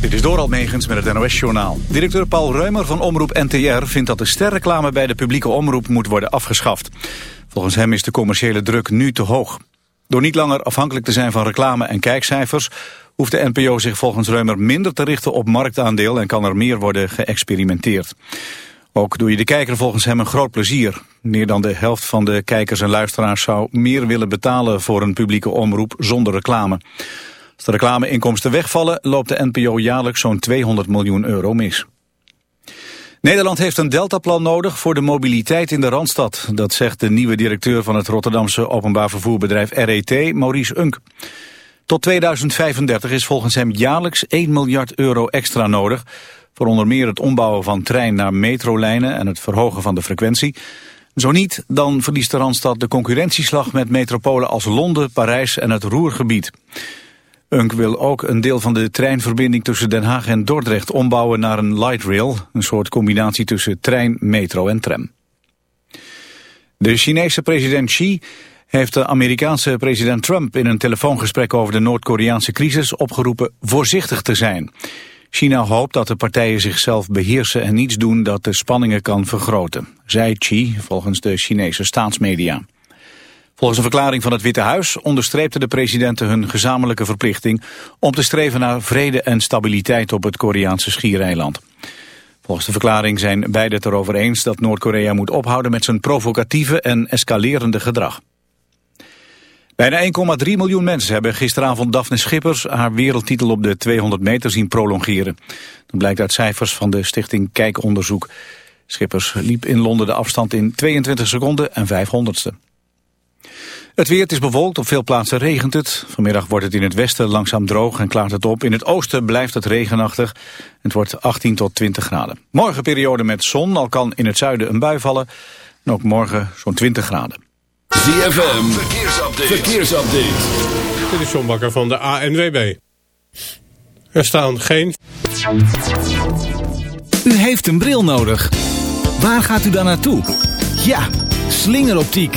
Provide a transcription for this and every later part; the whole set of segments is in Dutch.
Dit is Doral Megens met het NOS-journaal. Directeur Paul Reumer van Omroep NTR vindt dat de sterreclame bij de publieke omroep moet worden afgeschaft. Volgens hem is de commerciële druk nu te hoog. Door niet langer afhankelijk te zijn van reclame en kijkcijfers... hoeft de NPO zich volgens Reumer minder te richten op marktaandeel... en kan er meer worden geëxperimenteerd. Ook doe je de kijker volgens hem een groot plezier. Meer dan de helft van de kijkers en luisteraars zou meer willen betalen voor een publieke omroep zonder reclame. Als de reclameinkomsten wegvallen loopt de NPO jaarlijks zo'n 200 miljoen euro mis. Nederland heeft een deltaplan nodig voor de mobiliteit in de Randstad. Dat zegt de nieuwe directeur van het Rotterdamse openbaar vervoerbedrijf RET, Maurice Unk. Tot 2035 is volgens hem jaarlijks 1 miljard euro extra nodig voor onder meer het ombouwen van trein naar metrolijnen en het verhogen van de frequentie. Zo niet, dan verliest de Randstad de concurrentieslag met metropolen als Londen, Parijs en het Roergebied. Unk wil ook een deel van de treinverbinding tussen Den Haag en Dordrecht ombouwen naar een light rail, een soort combinatie tussen trein, metro en tram. De Chinese president Xi heeft de Amerikaanse president Trump in een telefoongesprek over de Noord-Koreaanse crisis opgeroepen voorzichtig te zijn. China hoopt dat de partijen zichzelf beheersen en niets doen dat de spanningen kan vergroten, zei Xi volgens de Chinese staatsmedia. Volgens een verklaring van het Witte Huis onderstreepten de presidenten hun gezamenlijke verplichting om te streven naar vrede en stabiliteit op het Koreaanse schiereiland. Volgens de verklaring zijn beide het erover eens dat Noord-Korea moet ophouden met zijn provocatieve en escalerende gedrag. Bijna 1,3 miljoen mensen hebben gisteravond Daphne Schippers haar wereldtitel op de 200 meter zien prolongeren. Dat blijkt uit cijfers van de stichting Kijkonderzoek. Schippers liep in Londen de afstand in 22 seconden en 500ste. Het weer het is bewolkt, op veel plaatsen regent het. Vanmiddag wordt het in het westen langzaam droog en klaart het op. In het oosten blijft het regenachtig. Het wordt 18 tot 20 graden. Morgen periode met zon, al kan in het zuiden een bui vallen. En ook morgen zo'n 20 graden. ZFM, verkeersupdate. verkeersupdate. Dit is John Bakker van de ANWB. Er staan geen... U heeft een bril nodig. Waar gaat u dan naartoe? Ja, slingeroptiek.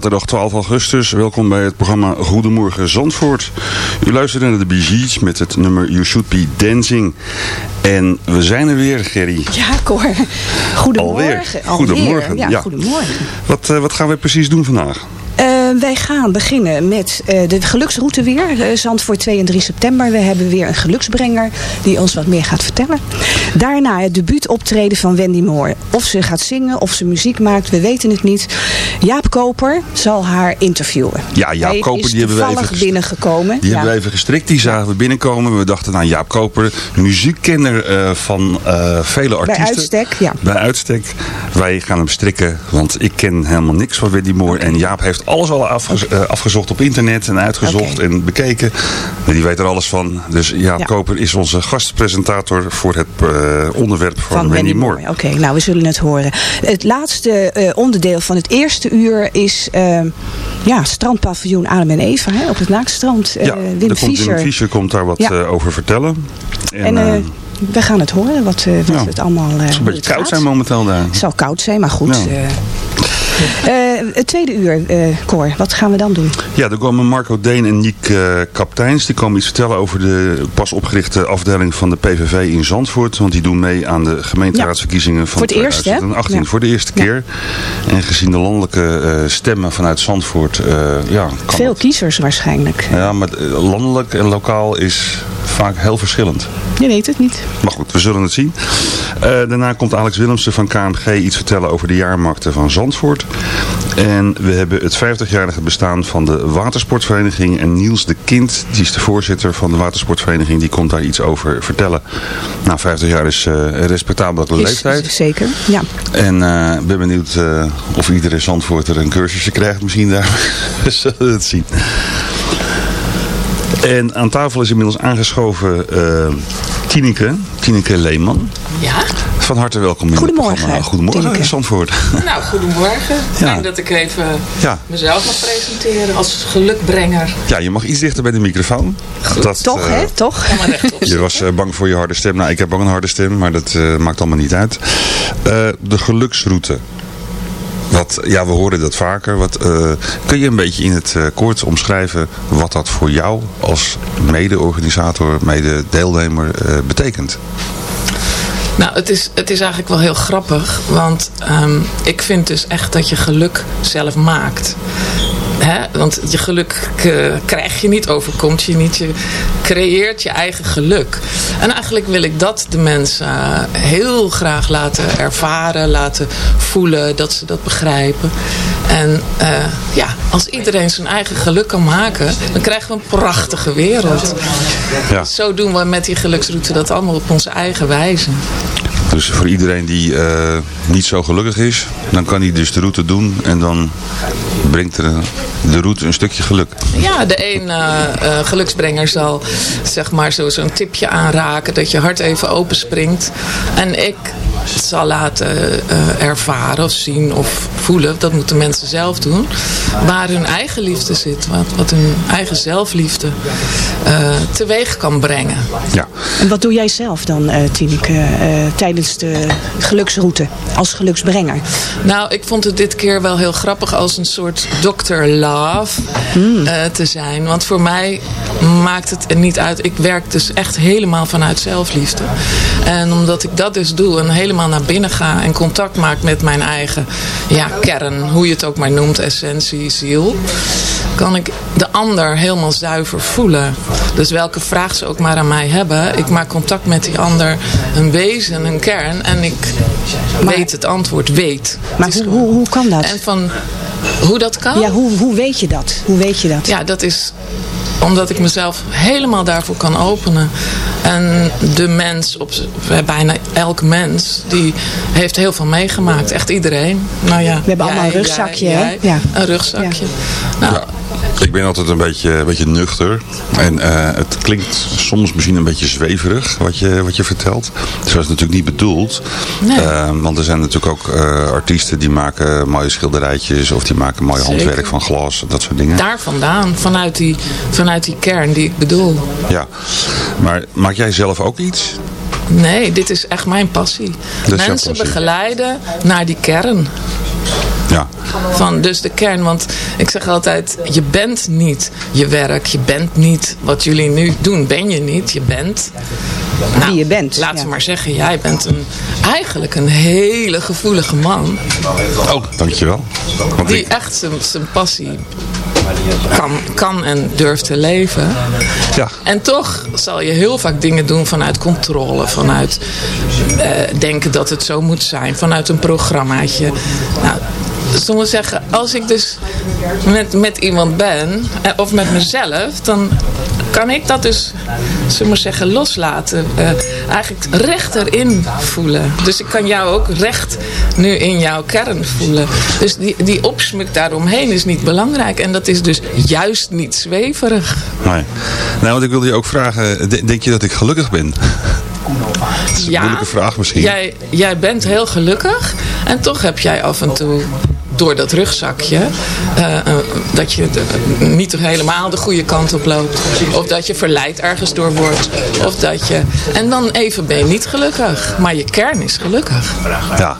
Zaterdag 12 augustus, welkom bij het programma Goedemorgen Zandvoort. U luistert naar de Bee Gees met het nummer You Should Be Dancing. En we zijn er weer, Gerry. Ja, Cor. Goedemorgen. Alweer. Goedemorgen. Ja, Ja. goedemorgen. Wat, eh, wat gaan we precies doen vandaag? Eh, wij gaan beginnen met eh, de geluksroute weer. Eh, Zandvoort 2 en 3 september. We hebben weer een geluksbrenger die ons wat meer gaat vertellen. Daarna het debuutoptreden van Wendy Moore. Of ze gaat zingen, of ze muziek maakt, we weten het niet. Jaap Koper zal haar interviewen. Ja, Jaap Hij Koper, die hebben we even binnengekomen. Die Ja. hebben we even gestrikt, die zagen we binnenkomen. We dachten, nou Jaap Koper, muziekkenner eh, van eh, vele artiesten. uitstek, ja. Bij uitstek. Wij gaan hem strikken, want ik ken helemaal niks van Wendy Moore. En Jaap heeft alles al afge- eh, afgezocht op internet en uitgezocht en bekeken. Die weet er alles van. Dus Jaap Ja. Koper is onze gastpresentator voor het onderwerp van, Van Wendy Moore. Oké, nou we zullen het horen. Het laatste eh, onderdeel van het eerste uur is eh, ja, strandpaviljoen Adam en Eva hè, op het Naakstrand. Eh, Ja, Wim Fischer. Wim Fischer komt daar wat Ja. eh, over vertellen. En we gaan het horen, wat, wat het allemaal het is een hoe beetje het koud gaat. zijn momenteel daar. Het zal koud zijn, maar goed. Eh. Het tweede uur, eh Cor, wat gaan we dan doen? Ja, er komen Marco Deen en Niek eh, Kapteins. Die komen iets vertellen over de pas opgerichte afdeling van de PVV in Zandvoort. Want die doen mee aan de gemeenteraadsverkiezingen van Voor het eerst, hè? 2018. Ja. Voor de eerste keer. En gezien de landelijke stemmen vanuit Zandvoort, ja, kan Veel het. kiezers waarschijnlijk. Ja, maar landelijk en lokaal is vaak heel verschillend. Je weet het niet. Maar goed, we zullen het zien. Daarna komt Alex Willemsen van KMG iets vertellen over de jaarmarkten van Zandvoort. En we hebben het 50-jarige bestaan van de watersportvereniging. En Niels de Kind, die is de voorzitter van de watersportvereniging, die komt daar iets over vertellen. Nou, 50 jaar is eh, een respectabele Is- leeftijd. Zeker, ja. En eh, ik ben benieuwd eh, of iedere Zandvoorter een cursusje krijgt misschien daar. We zullen het zien. En aan tafel is inmiddels aangeschoven eh Tineke, Tineke Leeman. Ja, Van harte welkom in Goedemorgen, het. Goedemorgen, Tineke. Zandvoort. nou goedemorgen. Fijn dat ik even Ja. mezelf mag presenteren als gelukbrenger. Ja, je mag iets dichter bij de microfoon. Dat, Toch, eh, hè? Toch? Je was eh, bang voor je harde stem. Nou, ik heb ook een harde stem, maar dat eh, maakt allemaal niet uit. Eh, de geluksroute. Wat, ja, we horen dat vaker. Wat, eh, kun je een beetje in het eh, kort omschrijven wat dat voor jou als mede-organisator, mede-deelnemer eh, betekent? Nou, het is, het is eigenlijk wel heel grappig. Want ehm, ik vind dus echt dat je geluk zelf maakt. Hè? Want je geluk eh, krijg je niet, overkomt je niet. Je creëert je eigen geluk. En eigenlijk wil ik dat de mensen eh, heel graag laten ervaren, laten voelen. Dat ze dat begrijpen. En eh, ja, als iedereen zijn eigen geluk kan maken, dan krijgen we een prachtige wereld. Ja. Zo doen we met die geluksroute dat allemaal op onze eigen wijze. Dus voor iedereen die niet zo gelukkig is, dan kan hij dus de route doen en dan brengt er de route een stukje geluk. Ja, de een eh, eh, geluksbrenger zal zeg maar zo- zo'n tipje aanraken dat je hart even openspringt. En ik zal laten eh, ervaren of zien of voelen, dat moeten mensen zelf doen, waar hun eigen liefde zit. Wat, wat hun eigen zelfliefde eh, teweeg kan brengen. Ja. En wat doe jij zelf dan, eh Tineke, eh, tijdens de geluksroute als geluksbrenger? Nou, ik vond het dit keer wel heel grappig als een soort Dr. Love eh, te zijn. Want voor mij maakt het er niet uit. Ik werk dus echt helemaal vanuit zelfliefde. En omdat ik dat dus doe en helemaal naar binnen ga en contact maak met mijn eigen ja, kern, hoe je het ook maar noemt, essentie, ziel, kan ik de ander helemaal zuiver voelen. Dus welke vraag ze ook maar aan mij hebben, ik maak contact met die ander, een wezen, een kern en ik weet het antwoord, weet. Maar is hoe, hoe, hoe kan dat? en van hoe dat kan? Ja, hoe, hoe weet je dat? Hoe weet je dat? Ja, dat is omdat ik mezelf helemaal daarvoor kan openen. En de mens, op, bijna elk mens, die heeft heel veel meegemaakt. Echt iedereen. Nou ja, We hebben allemaal een rugzakje, hè? jij, Ja. Een rugzakje. Nou, Ik ben altijd een beetje, een beetje nuchter. En eh, het klinkt soms misschien een beetje zweverig wat je, wat je vertelt. Zo is het natuurlijk niet bedoeld. Nee. Eh, want er zijn natuurlijk ook eh, artiesten die maken mooie schilderijtjes. Of die maken mooi Zeker. handwerk van glas. Dat soort dingen. daar vandaan, vanuit die, vanuit die kern die ik bedoel. Ja. Maar maak jij zelf ook iets? Nee, dit is echt mijn passie. Mensen passie. begeleiden naar die kern. Ja. Van dus de kern, want ik zeg altijd, je bent niet je werk, je bent niet wat jullie nu doen, ben je niet, je bent Wie je bent. Laten ja. we maar zeggen, jij bent een, eigenlijk een hele gevoelige man. Oh, dankjewel. Want Die ik, echt zijn, zijn passie kan, kan en durft te leven. ja, En toch zal je heel vaak dingen doen vanuit controle, vanuit eh, denken dat het zo moet zijn, vanuit een programmaatje. Nou, we zeggen, als ik dus met, met iemand ben, eh, of met mezelf, dan kan ik dat dus, zullen we maar zeggen, loslaten. Eh, eigenlijk recht erin voelen. Dus ik kan jou ook recht nu in jouw kern voelen. Dus die, die opsmuk daaromheen is niet belangrijk. En dat is dus juist niet zweverig. nee. Nou, want ik wilde je ook vragen, de- denk je dat ik gelukkig ben? Dat is een moeilijke vraag misschien. Jij, jij bent heel gelukkig. En toch heb jij af en toe door dat rugzakje... eh, eh, dat je de- niet helemaal de goede kant op loopt. Of dat je verleid ergens door wordt. Of dat je... En dan even ben je niet gelukkig. Maar je kern is gelukkig. Ja.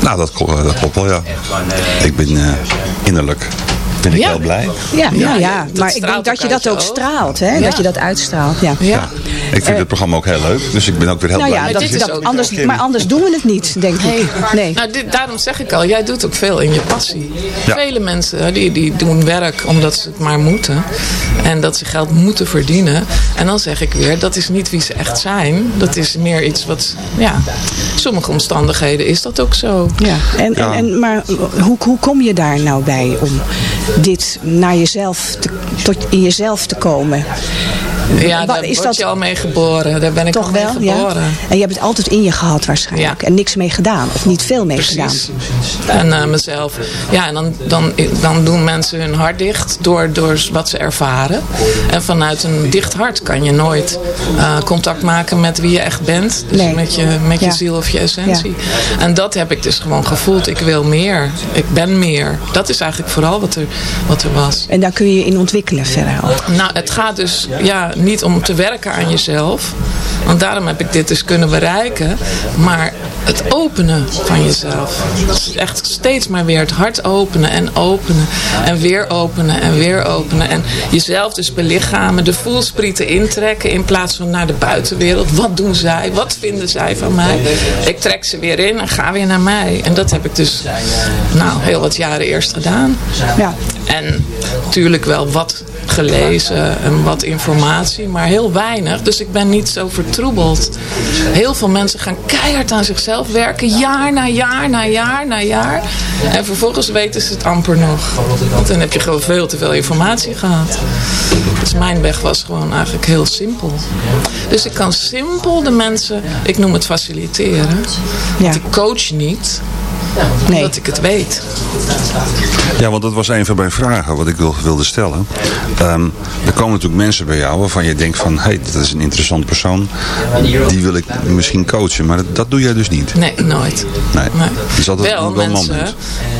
Nou, dat, kl- dat klopt wel, ja. Ik ben eh, innerlijk ben ik Ja. heel blij. Ja, ja, Ja, maar ik denk dat je dat ook straalt. Hè? Ja. Dat je dat uitstraalt. Ja. Ja. Ik vind het programma ook heel leuk, dus ik ben ook weer heel Nou blij. ja, dat dat, je dit is dat, ook anders, maar anders doen we het niet, denk ik. Nee. Nou, dit, daarom zeg ik al, jij doet ook veel in je passie. Ja. Vele mensen hè, die, die doen werk omdat ze het maar moeten. En dat ze geld moeten verdienen. En dan zeg ik weer, dat is niet wie ze echt zijn. Dat is meer iets wat, ja, sommige omstandigheden is dat ook zo. Ja. En, Ja. En, en, maar hoe, hoe kom je daar nou bij om dit naar jezelf te, tot in jezelf te komen? Ja, daar is word dat- je al mee geboren. Daar ben ik Toch al mee wel, ja? geboren. En je hebt het altijd in je gehad waarschijnlijk. Ja. En niks mee gedaan. Of niet veel mee gedaan. En eh, mezelf. Ja, en dan, dan, dan doen mensen hun hart dicht door, door wat ze ervaren. En vanuit een dicht hart kan je nooit eh, contact maken met wie je echt bent. Dus Nee. met je, met je Ja. ziel of je essentie. En dat heb ik dus gewoon gevoeld. Ik wil meer. Ik ben meer. Dat is eigenlijk vooral wat er, wat er was. En daar kun je je in ontwikkelen verder ook. Nou, het gaat dus ja, niet om te werken aan jezelf. Want daarom heb ik dit dus kunnen bereiken. Maar het openen van jezelf. Dus echt steeds maar weer het hart openen en openen. En weer openen en weer openen. En jezelf dus belichamen. De voelsprieten intrekken in plaats van naar de buitenwereld. Wat doen zij? Wat vinden zij van mij? Ik trek ze weer in en ga weer naar mij. En dat heb ik dus nou, heel wat jaren eerst gedaan. Ja. En natuurlijk wel wat gelezen en wat informatie, maar heel weinig. Dus ik ben niet zo vertroebeld. Heel veel mensen gaan keihard aan zichzelf werken, jaar na jaar na jaar na jaar. En vervolgens weten ze het amper nog. Want dan heb je gewoon veel te veel informatie gehad. Dus mijn weg was gewoon eigenlijk heel simpel. Dus ik kan simpel de mensen, ik noem het faciliteren. Ja. Want ik coach niet, Nee. omdat ik het weet. Ja, want dat was een van mijn vragen wat ik wil- wilde stellen. Ehm, er komen natuurlijk mensen bij jou waarvan je denkt van... hé, hey, dat is een interessant persoon. Die wil ik misschien coachen. Maar dat, dat doe jij dus niet. Nee, nooit. Nee. Is altijd wel mensen.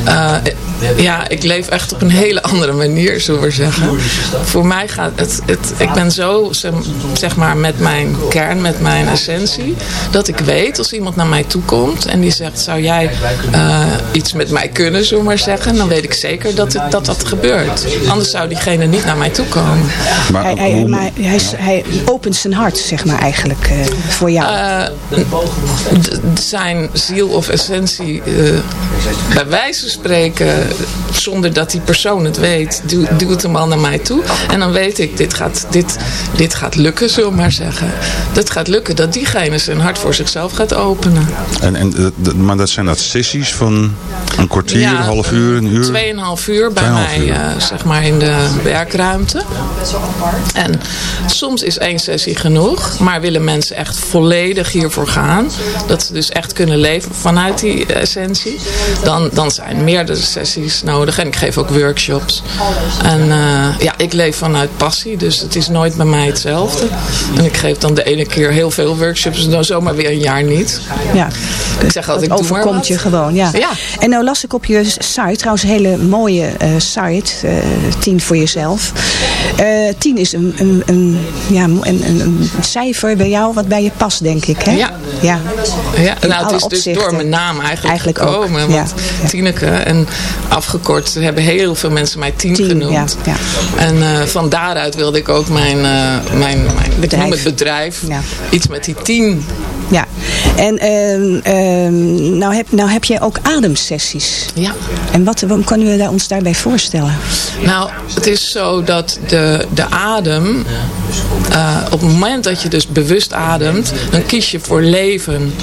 eh, ja, ik leef echt op een hele andere manier, zullen we zeggen. Voor mij gaat het, het. Ik ben zo, zeg- zeg maar, met mijn kern, met mijn essentie. Dat ik weet als iemand naar mij toe komt en die zegt: Zou jij eh, iets met mij kunnen, zullen we maar zeggen? Dan weet ik zeker dat het, dat, dat gebeurt. Anders zou diegene niet naar mij toe komen. Maar, Hij, hij, maar hij, hij opent zijn hart, zeg maar, eigenlijk eh, voor jou. Eh, zijn ziel of essentie, eh, bij wijze van spreken, zonder dat die persoon het weet, duw- duwt hem al naar mij toe. En dan weet ik, dit gaat, dit, dit gaat lukken, zullen we maar zeggen. Dat gaat lukken, dat diegene zijn hart voor zichzelf gaat openen. en, en, eh, maar dat zijn dat sessies van een kwartier, een half uur, een uur? Tweeënhalf uur bij mij, uur. eh, zeg maar, in de werkruimte. En soms is één sessie genoeg, maar willen mensen echt volledig hiervoor gaan. Dat ze dus echt kunnen leven vanuit die essentie. Dan, dan zijn meerdere sessies nodig. Nodig. En ik geef ook workshops. En uh, ja, ik leef vanuit passie. Dus het is nooit bij mij hetzelfde. En ik geef dan de ene keer heel veel workshops. En dan zomaar weer een jaar niet. Ja. Ik zeg altijd, het overkomt je gewoon. Ja. ja. En nou las ik op je site, trouwens een hele mooie uh, site. Uh, tien voor jezelf. tien is een, een, een, ja, een, een, een cijfer bij jou wat bij je past, denk ik. Hè? Ja. ja. ja. Nou, het is opzichten. dus door mijn naam eigenlijk, eigenlijk gekomen. Ook. Want ja. Tineke en afgekort hebben heel veel mensen mij tien genoemd. Ja, en uh, van daaruit wilde ik ook mijn, uh, mijn, ik noem het bedrijf, iets met die tien. Ja, en uh, nou, heb, nou heb jij ook ademsessies. Ja. En wat, wat kunnen we ons daarbij voorstellen? Nou, het is zo dat de, de adem, uh, op het moment dat je dus bewust ademt, dan kies je voor leven.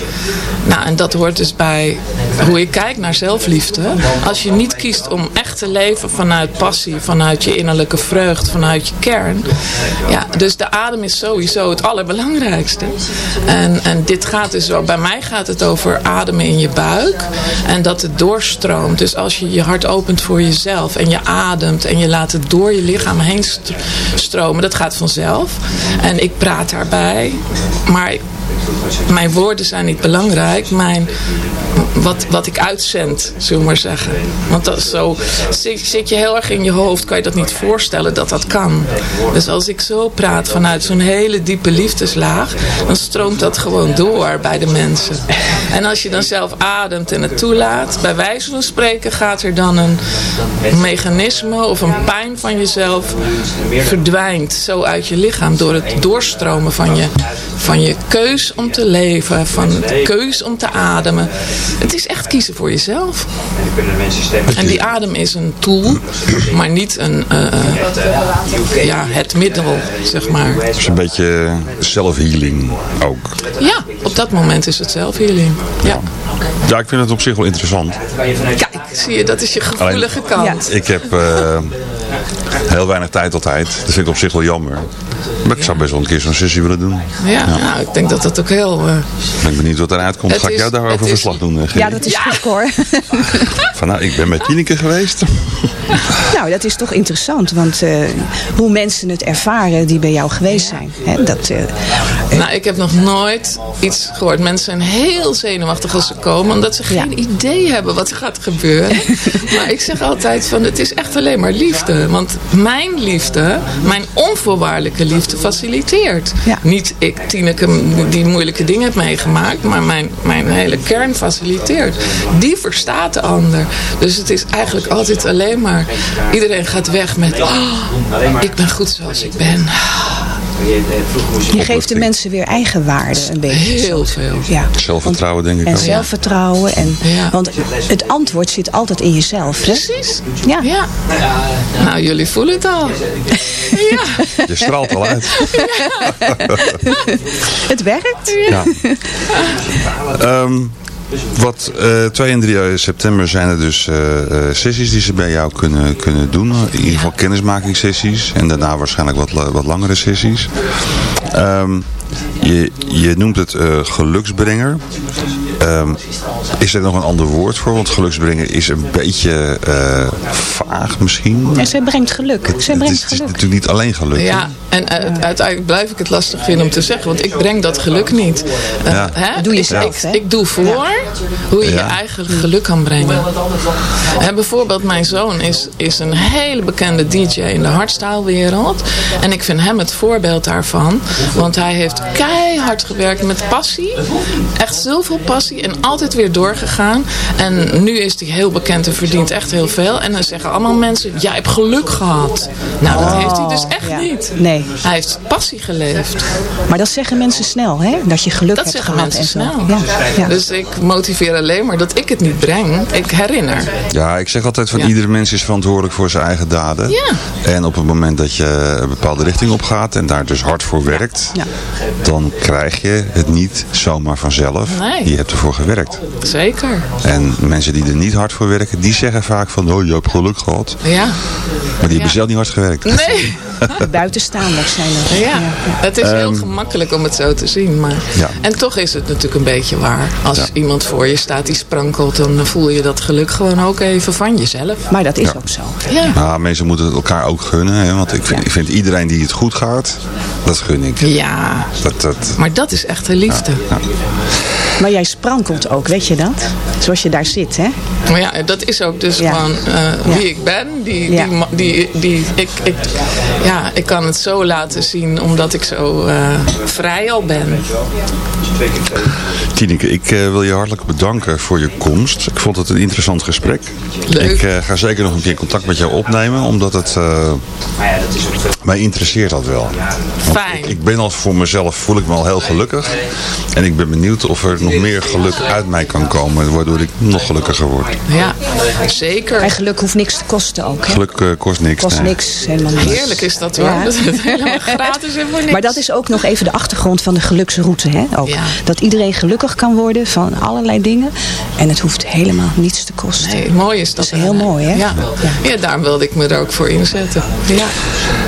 Nou, en dat hoort dus bij hoe ik kijk naar zelfliefde. Als je niet kiest om echt te leven vanuit passie, vanuit je innerlijke vreugd, vanuit je kern. Ja, dus de adem is sowieso het allerbelangrijkste. En, en dit gaat dus bij mij gaat het over ademen in je buik. En dat het doorstroomt. Dus als je je hart opent voor jezelf en je ademt en je laat het door je lichaam heen stromen. Dat gaat vanzelf. En ik praat daarbij. Maar mijn woorden zijn niet belangrijk. Mijn, wat, wat ik uitzend, zullen we maar zeggen. Want dat zo, zit, je heel erg in je hoofd, kan je dat niet voorstellen dat dat kan. Dus als ik zo praat vanuit zo'n hele diepe liefdeslaag, dan stroomt dat gewoon door bij de mensen. En als je dan zelf ademt en het toelaat, bij wijze van spreken gaat er dan een mechanisme of een pijn van jezelf verdwijnt zo uit je lichaam door het doorstromen van je, van je keus om te leven, van de keus om te ademen. Het is echt kiezen voor jezelf. En die adem is een tool, maar niet een, uh, ja, het middel, zeg maar. Het is een beetje self-healing ook. Ja, op dat moment is het self-healing. Ja. ja, ik vind het op zich wel interessant. Kijk, zie je, dat is je gevoelige Alleen, kant. Ik heb uh, heel weinig tijd altijd. Dat vind ik op zich wel jammer. Maar ik zou best wel een keer zo'n sessie willen doen. Ja, ja. Nou, ik denk dat dat ook heel... Uh... Ik ben benieuwd wat eruit komt. Het Ga ik jou daarover is- verslag doen, uh, Ja, dat is goed hoor. Van, nou, ik ben met Tineke geweest. nou, dat is toch interessant. Want eh, hoe mensen het ervaren die bij jou geweest zijn. Hè, dat, eh, Nou, ik heb nog nooit iets gehoord. Mensen zijn heel zenuwachtig als ze komen, omdat ze geen idee hebben wat er gaat gebeuren. maar ik zeg altijd van, het is echt alleen maar liefde. Want mijn liefde, mijn onvoorwaardelijke liefde faciliteert. Niet ik, Tineke, die moeilijke dingen heb meegemaakt, maar mijn, mijn hele kern faciliteert. Die verstaat de ander. Dus het is eigenlijk altijd alleen maar, iedereen gaat weg met, oh, ik ben goed zoals ik ben. Je geeft de mensen weer eigenwaarde een beetje. Heel veel. Ja. Zelfvertrouwen denk ik En ook. zelfvertrouwen. En, Want het antwoord zit altijd in jezelf. Hè? Precies. Ja. ja. Nou, jullie voelen het al. ja. Je straalt al uit. Het werkt. Ja. Ehm, wat eh 2 en 3 september zijn er dus eh, eh, sessies die ze bij jou kunnen, kunnen doen. In ieder geval kennismakingssessies. En daarna waarschijnlijk wat, wat langere sessies. Ehm, je, je noemt het eh, geluksbrenger. Ehm, is er nog een ander woord voor? Want geluksbrenger is een beetje eh, vaag misschien. En zij brengt geluk. Zij Het brengt is, het is natuurlijk niet alleen geluk. Ja, en eh, uiteindelijk blijf ik het lastig vinden om te zeggen, want ik breng dat geluk niet. Eh, Ja. hè? Dat doe je ik, zelf, ik, hè? ik doe voor hoe je je eigen geluk kan brengen. En bijvoorbeeld mijn zoon is, is een hele bekende DJ in de hardstyle-wereld. En ik vind hem het voorbeeld daarvan. Want hij heeft keihard gewerkt met passie. Echt zoveel passie en altijd weer doorgegaan. En nu is hij heel bekend en verdient echt heel veel. En dan zeggen allemaal mensen, jij hebt geluk gehad. Nou, dat heeft hij dus echt ja. niet. Nee. Hij heeft passie geleefd. Maar dat zeggen mensen snel, hè? Dat je geluk Dat hebt zeggen gehad mensen en zo. snel. Ja, ja. Dus ik motiveer alleen maar dat ik het niet breng. Ik herinner. Ja, ik zeg altijd van Ja. iedere mens is verantwoordelijk voor zijn eigen daden. Ja. En op het moment dat je een bepaalde richting op gaat en daar dus hard voor werkt, Ja. dan krijg je het niet zomaar vanzelf. Nee. Je hebt ervoor gewerkt. Zeker. En mensen die er niet hard voor werken, die zeggen vaak van, oh je hebt geluk gehad. Ja. Maar die hebben zelf niet hard gewerkt. Nee. Buitenstaanders zijn er. Ja, het is heel Ehm, gemakkelijk om het zo te zien. Maar... Ja. En toch is het natuurlijk een beetje waar. Als Ja. iemand voor je staat die sprankelt, dan voel je dat geluk gewoon ook even van jezelf. Maar dat is Ja. ook zo. Ja. Nou, mensen moeten het elkaar ook gunnen. Hè? Want ik vind, Ja. ik vind iedereen die het goed gaat, dat gun ik. Ja, Dat, dat, maar dat is echt de liefde. Maar jij sprankelt ook, weet je dat? Zoals je daar zit, hè? Maar ja, dat is ook dus Ja. gewoon eh, Ja. wie ik ben. Die, Ja. die, die, die, ik, ik, ja, ik kan het zo laten zien omdat ik zo eh, vrij al ben. Tineke, ik eh, wil je hartelijk bedanken voor je komst. Ik vond het een interessant gesprek. Leuk. Ik eh, ga zeker nog een keer contact met jou opnemen, omdat het eh, mij interesseert dat wel. Want Fijn. Ik, ik ben al voor mezelf, voel ik me al heel gelukkig. En ik ben benieuwd of er nog meer geluk uit mij kan komen, waardoor ik nog gelukkiger word. Ja, zeker. En geluk hoeft niks te kosten ook, hè? Geluk eh, kost niks. Kost nee. niks, helemaal niks. Heerlijk is dat hoor. Ja. Dat is helemaal gratis en voor niks. Maar dat is ook nog even de achtergrond van de geluksroute. Hè? Ook. Ja. Dat iedereen gelukkig kan worden van allerlei dingen. En het hoeft helemaal niets te kosten. Nee, mooi is dat. Dat is heel mooi, hè? Ja. ja, daarom wilde ik me er ook voor inzetten. Ja.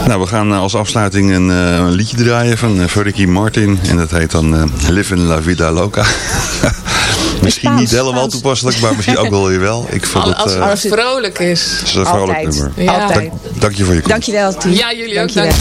Nou, we gaan eh, als afsluiting een, eh, een liedje draaien van uh, Ricky Martin. En dat heet dan eh, Live in la Vida Loca. misschien Spaans, niet helemaal Spaans. toepasselijk, maar misschien ook wel weer wel. Ik vond Al- het, Als eh, het vrolijk is. het is een vrolijk Altijd. nummer. Ja. Dank, dank je voor je komst. Dankjewel, Tien. Ja, jullie ook. Dank.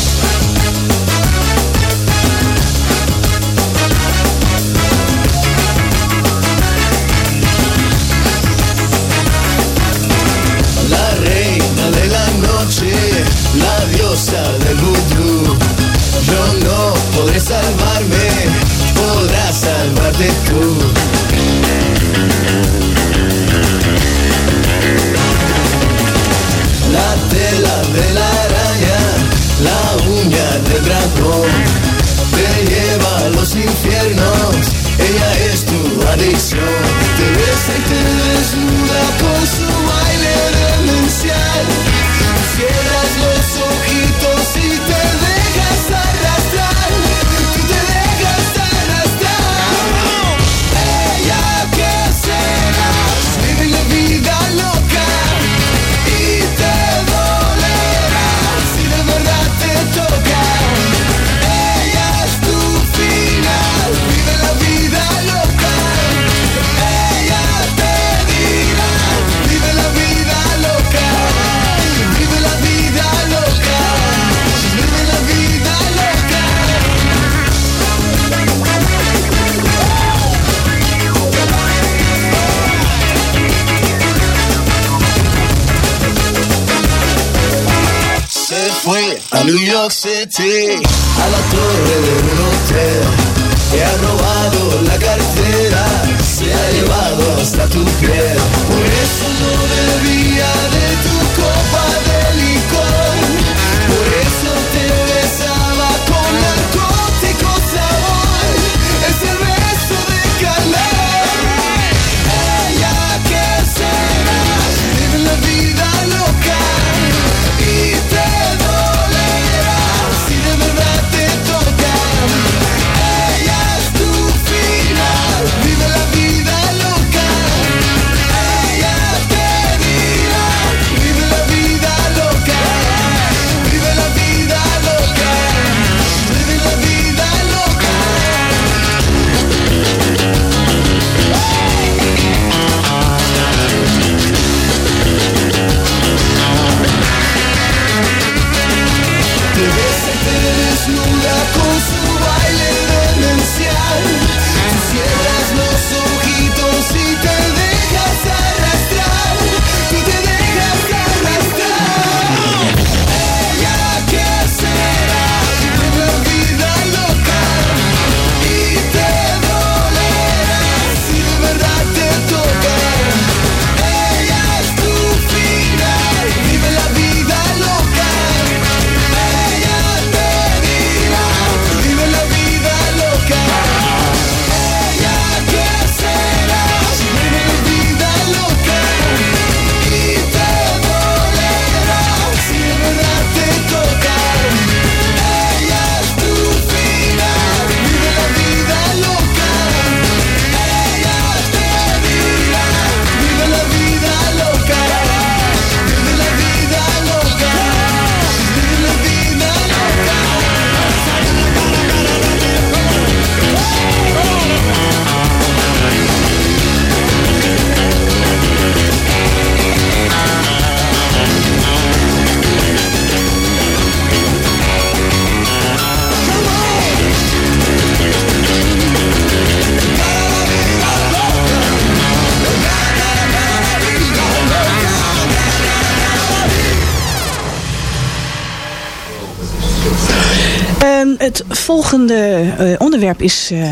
Volgende eh, onderwerp is uh,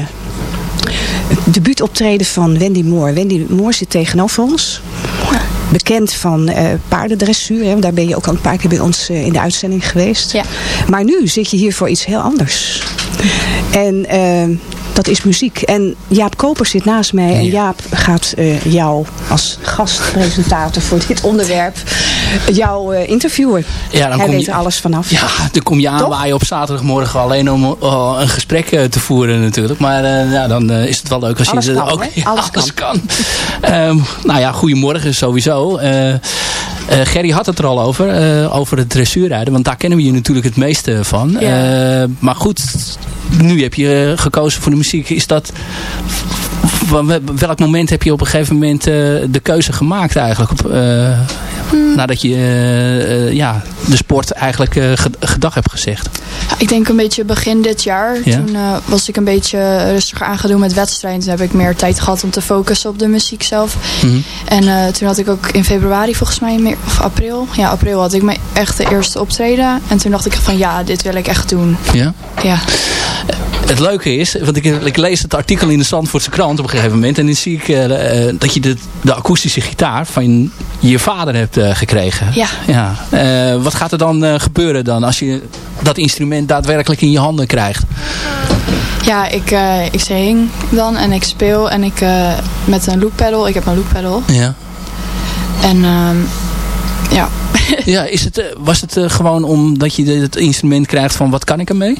het debuutoptreden van Wendy Moore. Wendy Moore zit tegenover ons. Bekend van uh, paardendressuur. Hè? Daar ben je ook al een paar keer bij ons in de uitzending geweest. Ja. Maar nu zit je hier voor iets heel anders. En dat is muziek. En Jaap Koper zit naast mij. En Jaap gaat uh, jou als gastpresentator voor dit onderwerp jou uh, interviewen. Ja, dan Hij kom weet je, er alles vanaf. Ja, dan kom je aanwaaien op zaterdagmorgen alleen om uh, een gesprek te voeren natuurlijk. Maar ja, dan is het wel leuk als alles je kan, ook ja, alles, alles kan. um, nou ja, goedemorgen sowieso. Gerry had het er al over, over het dressuurrijden. Want daar kennen we je natuurlijk het meeste van. Ja. maar goed, nu heb je gekozen voor de muziek. Is dat... Welk moment heb je op een gegeven moment uh, de keuze gemaakt eigenlijk? Op, uh, hmm. Nadat je uh, ja, de sport eigenlijk gedag hebt gezegd. Ik denk een beetje begin dit jaar. Ja? Toen was ik een beetje rustiger aangedoen met wedstrijden. Toen heb ik meer tijd gehad om te focussen op de muziek zelf. -hmm. En toen had ik ook in februari volgens mij, meer, of april. Ja, april had ik mijn echt de eerste optreden. En toen dacht ik van ja, dit wil ik echt doen. Ja? Ja. Het leuke is, want ik, ik, lees het artikel in de Zandvoortse krant op een gegeven moment. En dan zie ik uh, uh, dat je de, de, akoestische gitaar van je vader hebt uh, gekregen. Ja. ja. wat gaat er dan gebeuren dan als je dat instrument daadwerkelijk in je handen krijgt? Ja, ik, ik zing dan en ik speel en ik met een loop pedal. Ik heb een loop pedal. Ja. En ja. ja, is het, was het gewoon omdat je het instrument krijgt van wat kan ik ermee?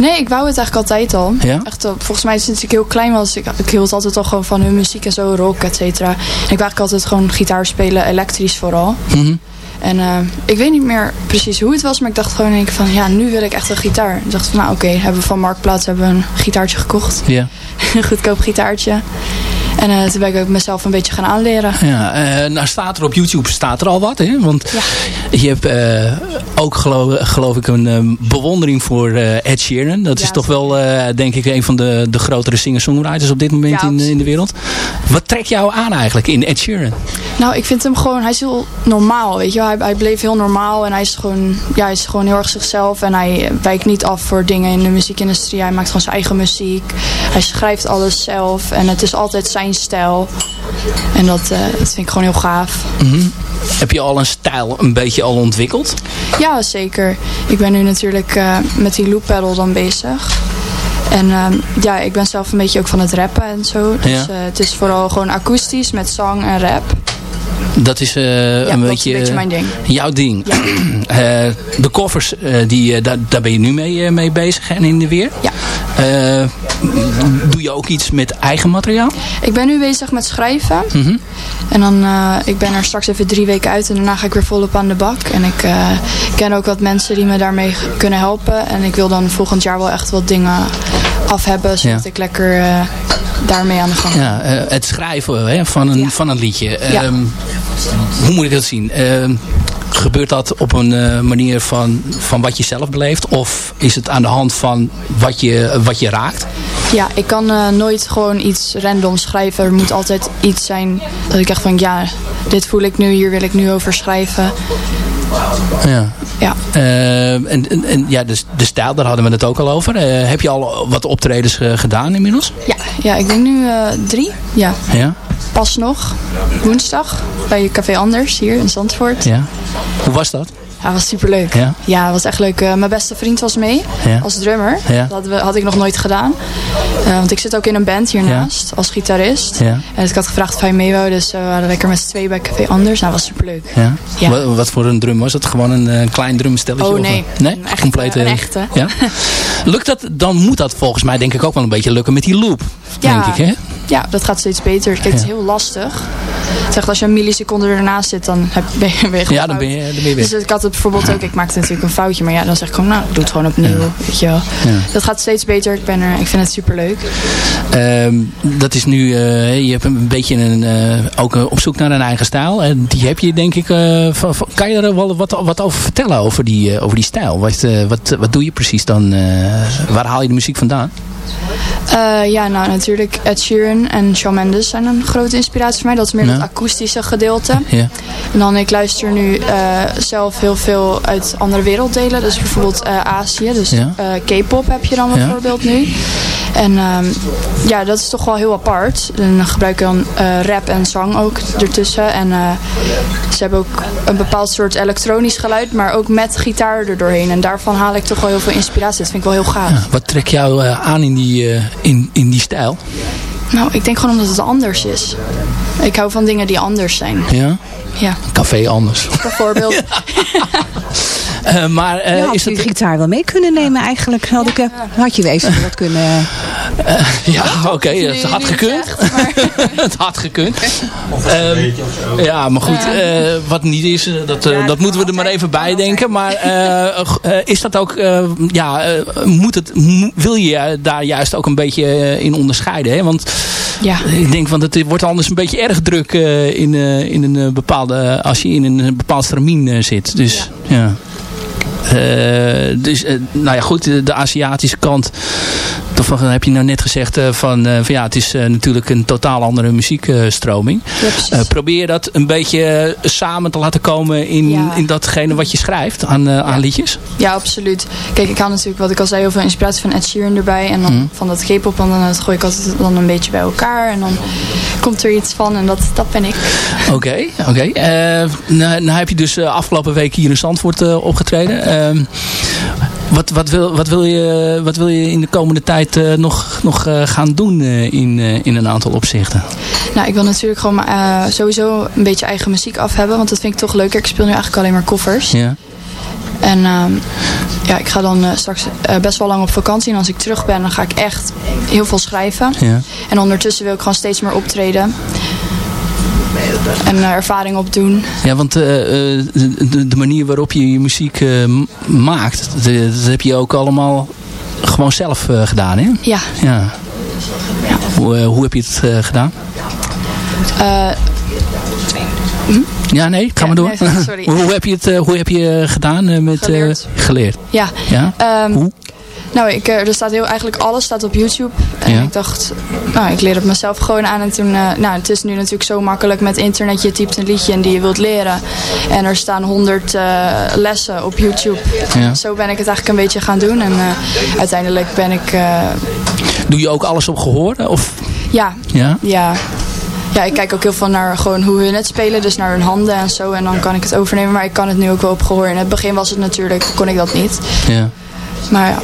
Nee, ik wou het eigenlijk altijd al. Ja? Echt, volgens mij sinds ik heel klein was, ik, ik hield altijd al gewoon van hun muziek en zo, rock, et cetera. En ik wou eigenlijk altijd gewoon gitaar spelen, elektrisch vooral. Mm -hmm. En uh, ik weet niet meer precies hoe het was, maar ik dacht gewoon denk van, ja, nu wil ik echt een gitaar. Ik dacht van, nou oké, okay, hebben we van Marktplaats hebben we een gitaartje gekocht. Ja. een goedkoop gitaartje. En uh, toen ben ik ook mezelf een beetje gaan aanleren. Ja, uh, nou staat er op YouTube staat er al wat, hè? Want ja. je hebt uh, ook geloof, geloof ik een um, bewondering voor Ed Sheeran. Dat ja, is toch wel, denk ik, een van de, de grotere singer-songwriters op dit moment ja, in, in de wereld. Wat trekt jou aan eigenlijk in Ed Sheeran? Nou, ik vind hem gewoon, hij is heel normaal, weet je hij, hij bleef heel normaal en hij is, gewoon, ja, hij is gewoon heel erg zichzelf. En hij wijkt niet af voor dingen in de muziekindustrie. Hij maakt gewoon zijn eigen muziek. Hij schrijft alles zelf en het is altijd zijn stijl. En dat, uh, dat vind ik gewoon heel gaaf. Mm -hmm. Heb je al een stijl een beetje al ontwikkeld? Ja, zeker. Ik ben nu natuurlijk uh, met die loop pedal dan bezig. En uh, ja, ik ben zelf een beetje ook van het rappen en zo. Dus ja. uh, het is vooral gewoon akoestisch met zang en rap. Dat is uh, ja, een, dat beetje, is een beetje mijn ding. jouw ding. Ja. uh, de koffers, uh, die, daar, daar ben je nu mee, mee bezig en in de weer. Ja. doe je ook iets met eigen materiaal? Ik ben nu bezig met schrijven. Mm -hmm. En dan, ik ben er straks even drie weken uit en daarna ga ik weer volop aan de bak. En ik ken ook wat mensen die me daarmee kunnen helpen. En ik wil dan volgend jaar wel echt wat dingen af hebben, zodat ja. ik lekker daarmee aan de gang Ja, het schrijven hè, van, een, ja. van een liedje. Ja. Um, hoe moet ik dat zien? Uh, gebeurt dat op een uh, manier van, van wat je zelf beleeft? Of is het aan de hand van wat je, wat je raakt? Ja, ik kan uh, nooit gewoon iets random schrijven. Er moet altijd iets zijn dat ik echt van ja, dit voel ik nu, hier wil ik nu over schrijven. Ja. Ja. Uh, en, en, en, ja, dus de stijl, daar hadden we het ook al over. Uh, heb je al wat optredens uh, gedaan inmiddels? Ja, ja ik denk nu drie. Ja. ja. Pas nog. Woensdag bij Café Anders hier in Zandvoort. Ja. Hoe was dat? Ja, was superleuk. Ja? Ja, het was echt leuk. Uh, mijn beste vriend was mee ja. als drummer. Ja. Dat had ik nog nooit gedaan. Uh, want ik zit ook in een band hiernaast als gitarist. En dus ik had gevraagd of hij mee wou. Dus uh, we waren lekker met z'n tweeën bij Café Anders. Nou, dat was superleuk. Ja? Ja. Wat, wat, voor een drum was het? Gewoon een, klein drumstelletje? Oh nee. Of, nee? Een echte, Complete, een echte. Ja? Lukt dat, dan moet dat volgens mij denk ik ook wel een beetje lukken met die loop. Ja. Denk ik, hè? Ja, dat gaat steeds beter. Kijk, het is heel lastig. Zeg, als je een milliseconde ernaast zit, dan heb, ben je weer Ja, dan ben je, dan ben je weg. Dus ik had het bijvoorbeeld ook, ik maakte natuurlijk een foutje, maar ja, dan zeg ik gewoon, nou, doe het gewoon opnieuw, ja. weet je wel. Ja. Dat gaat steeds beter, ik, ben er, ik vind het superleuk. Um, dat is nu, uh, je hebt een beetje een, uh, ook uh, op zoek naar een eigen stijl. die heb je denk ik, van, van, kan je er wel wat, wat over vertellen over die, over die stijl? Wat, wat, wat doe je precies dan? waar haal je de muziek vandaan? Uh, ja, nou natuurlijk Ed Sheeran en Shawn Mendes zijn een grote inspiratie voor mij. Dat is meer. Het akoestische gedeelte. Ja. En dan ik luister nu eh, zelf heel veel uit andere werelddelen. Dus bijvoorbeeld eh, Azië. Dus eh, K-pop heb je dan bijvoorbeeld nu. En ehm, ja, dat is toch wel heel apart. En dan gebruik ik dan rap en zang ook ertussen. En ze hebben ook een bepaald soort elektronisch geluid. Maar ook met gitaar er doorheen. En daarvan haal ik toch wel heel veel inspiratie. Dat vind ik wel heel gaaf. Wat trekt jou aan in die, in, in die stijl? Nou, ik denk gewoon omdat het anders is. Ik hou van dingen die anders zijn. Ja? Ja, Café anders. bijvoorbeeld. Eh, maar eh, je had is je gitaar wel mee kunnen nemen eigenlijk. Had, ik, eh, had je even wat kunnen... Ja, oké, het had gekund. het had gekund. Ehm, ja, maar goed, eh, wat niet is, dat, dat moeten we er maar even bij denken. Maar is dat ook, eh, ja, moet het, wil je daar juist ook een beetje in onderscheiden? Hè? Want Ja. ik denk, want het wordt anders een beetje erg druk eh, in, eh, in een eh, bepaalde, als je in een bepaald stramien eh, zit. Dus ja. Dus, eh, nou ja, goed, de, de Aziatische kant. Daarvan heb je nou net gezegd eh, van, eh, van ja, het is eh, natuurlijk een totaal andere muziekstroming. Eh, probeer dat een beetje eh, samen te laten komen in, Ja. in datgene wat je schrijft aan, eh, aan liedjes. Ja, absoluut. Kijk, ik haal natuurlijk, wat ik al zei, heel veel inspiratie van Ed Sheeran erbij. En dan Mhm. van dat K-pop. En dan gooi ik altijd dan een beetje bij elkaar. En dan komt er iets van. En dat, dat ben ik. Oké, oké. Eh, nou, nou heb je dus eh, afgelopen week hier in Zandvoort eh, opgetreden. Ehm, wat, wat, wil, wat, wil je, wat wil je in de komende tijd eh, nog, nog eh, gaan doen eh, in, in een aantal opzichten? Nou, ik wil natuurlijk gewoon sowieso een beetje eigen muziek af hebben. Want dat vind ik toch leuker. Ik speel nu eigenlijk alleen maar koffers. Ja. En ehm, ja, ik ga dan straks best wel lang op vakantie. En als ik terug ben, dan ga ik echt heel veel schrijven. Ja. En ondertussen wil ik gewoon steeds meer optreden. En eh, ervaring opdoen. Ja, want eh, eh, de, de- manier waarop je je muziek maakt, dat, dat heb je ook allemaal gewoon zelf gedaan, hè? Ja. Ja. Hoe, hoe heb je het gedaan? Eh, Ja, nee, ga Ja, maar door. nee, sorry. hoe, heb je het hoe heb je gedaan met... Geleerd. geleerd. ja. Ja? Ehm, Hoe? Nou, ik, eh, er staat heel, eigenlijk alles staat op YouTube. En Ja. ik dacht, nou, ik leer het mezelf gewoon aan. En toen, eh, nou, het is nu natuurlijk zo makkelijk met internet. Je typt een liedje en die je wilt leren. En er staan honderd eh, lessen op YouTube. Ja. Zo ben ik het eigenlijk een beetje gaan doen. En uiteindelijk ben ik, Doe je ook alles op gehoor? Of? ja, Ja? ja. Ja, ik kijk ook heel veel naar gewoon hoe hun het spelen. Dus naar hun handen en zo. En dan kan ik het overnemen. Maar ik kan het nu ook wel op gehoor. In het begin was het natuurlijk, kon ik dat niet. Ja. Maar ja,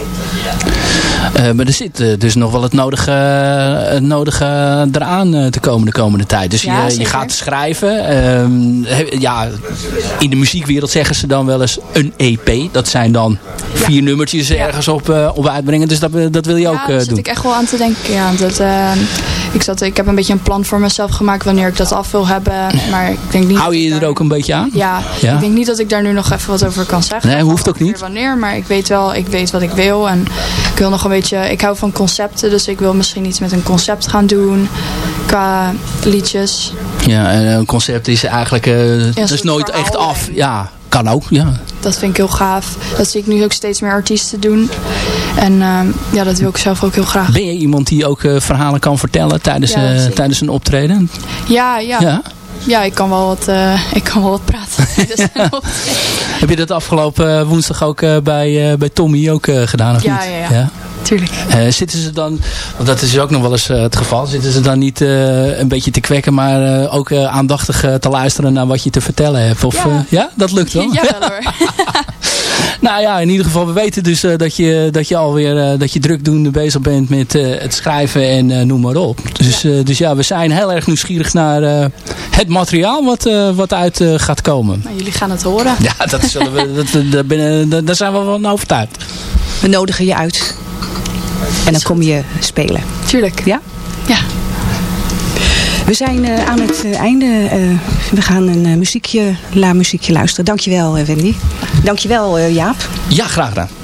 Eh, maar er zit eh, dus nog wel het nodige, het nodige eraan eh, te komen de komende tijd. Dus Ja, je, je gaat schrijven. Ehm, he- ja, in de muziekwereld zeggen ze dan wel eens een EP. Dat zijn dan vier nummertjes ergens op, eh, op uitbrengen. Dus dat, dat wil je ook eh, daar zit doen. ik echt wel aan te denken. Ja, dat, eh, ik, zat, ik heb een beetje een plan voor mezelf gemaakt wanneer ik dat af wil hebben. Maar ik denk niet... Hou je je er ook een beetje aan? Ja, Ja? ik denk niet dat ik daar nu nog even wat over kan zeggen. Nee, hoeft ook niet. Wanneer, maar ik weet wel, ik weet wat ik wil. En ik wil nog een beetje, ik hou van concepten. Dus ik wil misschien iets met een concept gaan doen. Qua liedjes. Ja, en een concept is eigenlijk is soort nooit echt af. Ja, kan ook. Ja. Dat vind ik heel gaaf. Dat zie ik nu ook steeds meer artiesten doen. En ehm, ja, dat wil ik zelf ook heel graag. Ben je iemand die ook eh, verhalen kan vertellen tijdens, Ja, eh, tijdens een optreden? Ja, ja. Ja? Ja, ik kan wel wat, eh, ik kan wel wat praten. Heb je dat afgelopen woensdag ook bij, bij Tommy ook gedaan of Ja, niet? ja, ja. Tuurlijk. Eh, zitten ze dan, want dat is ook nog wel eens het geval, zitten ze dan niet een beetje te kwekken, maar ook aandachtig te luisteren naar wat je te vertellen hebt? Of, Ja. ja, ja dat lukt wel? Ja, wel hoor. nou ja, in ieder geval, we weten dus eh, dat, je, dat je alweer eh, dat je drukdoende bezig bent met eh, het schrijven en eh, noem maar op. Dus, eh, dus ja, we zijn heel erg nieuwsgierig naar eh, het materiaal wat, eh, wat uit eh, gaat komen. Nou, jullie gaan het horen. Ja, dat zullen we, dat, dat, ben- dat- daar zijn we wel van overtuigd. We nodigen je uit. En dan kom je spelen. Tuurlijk. Ja? Ja. We zijn eh, aan het eh, einde. Eh, we gaan een muziekje, la muziekje luisteren. Dankjewel Wendy. Dankjewel Jaap. Ja, graag gedaan.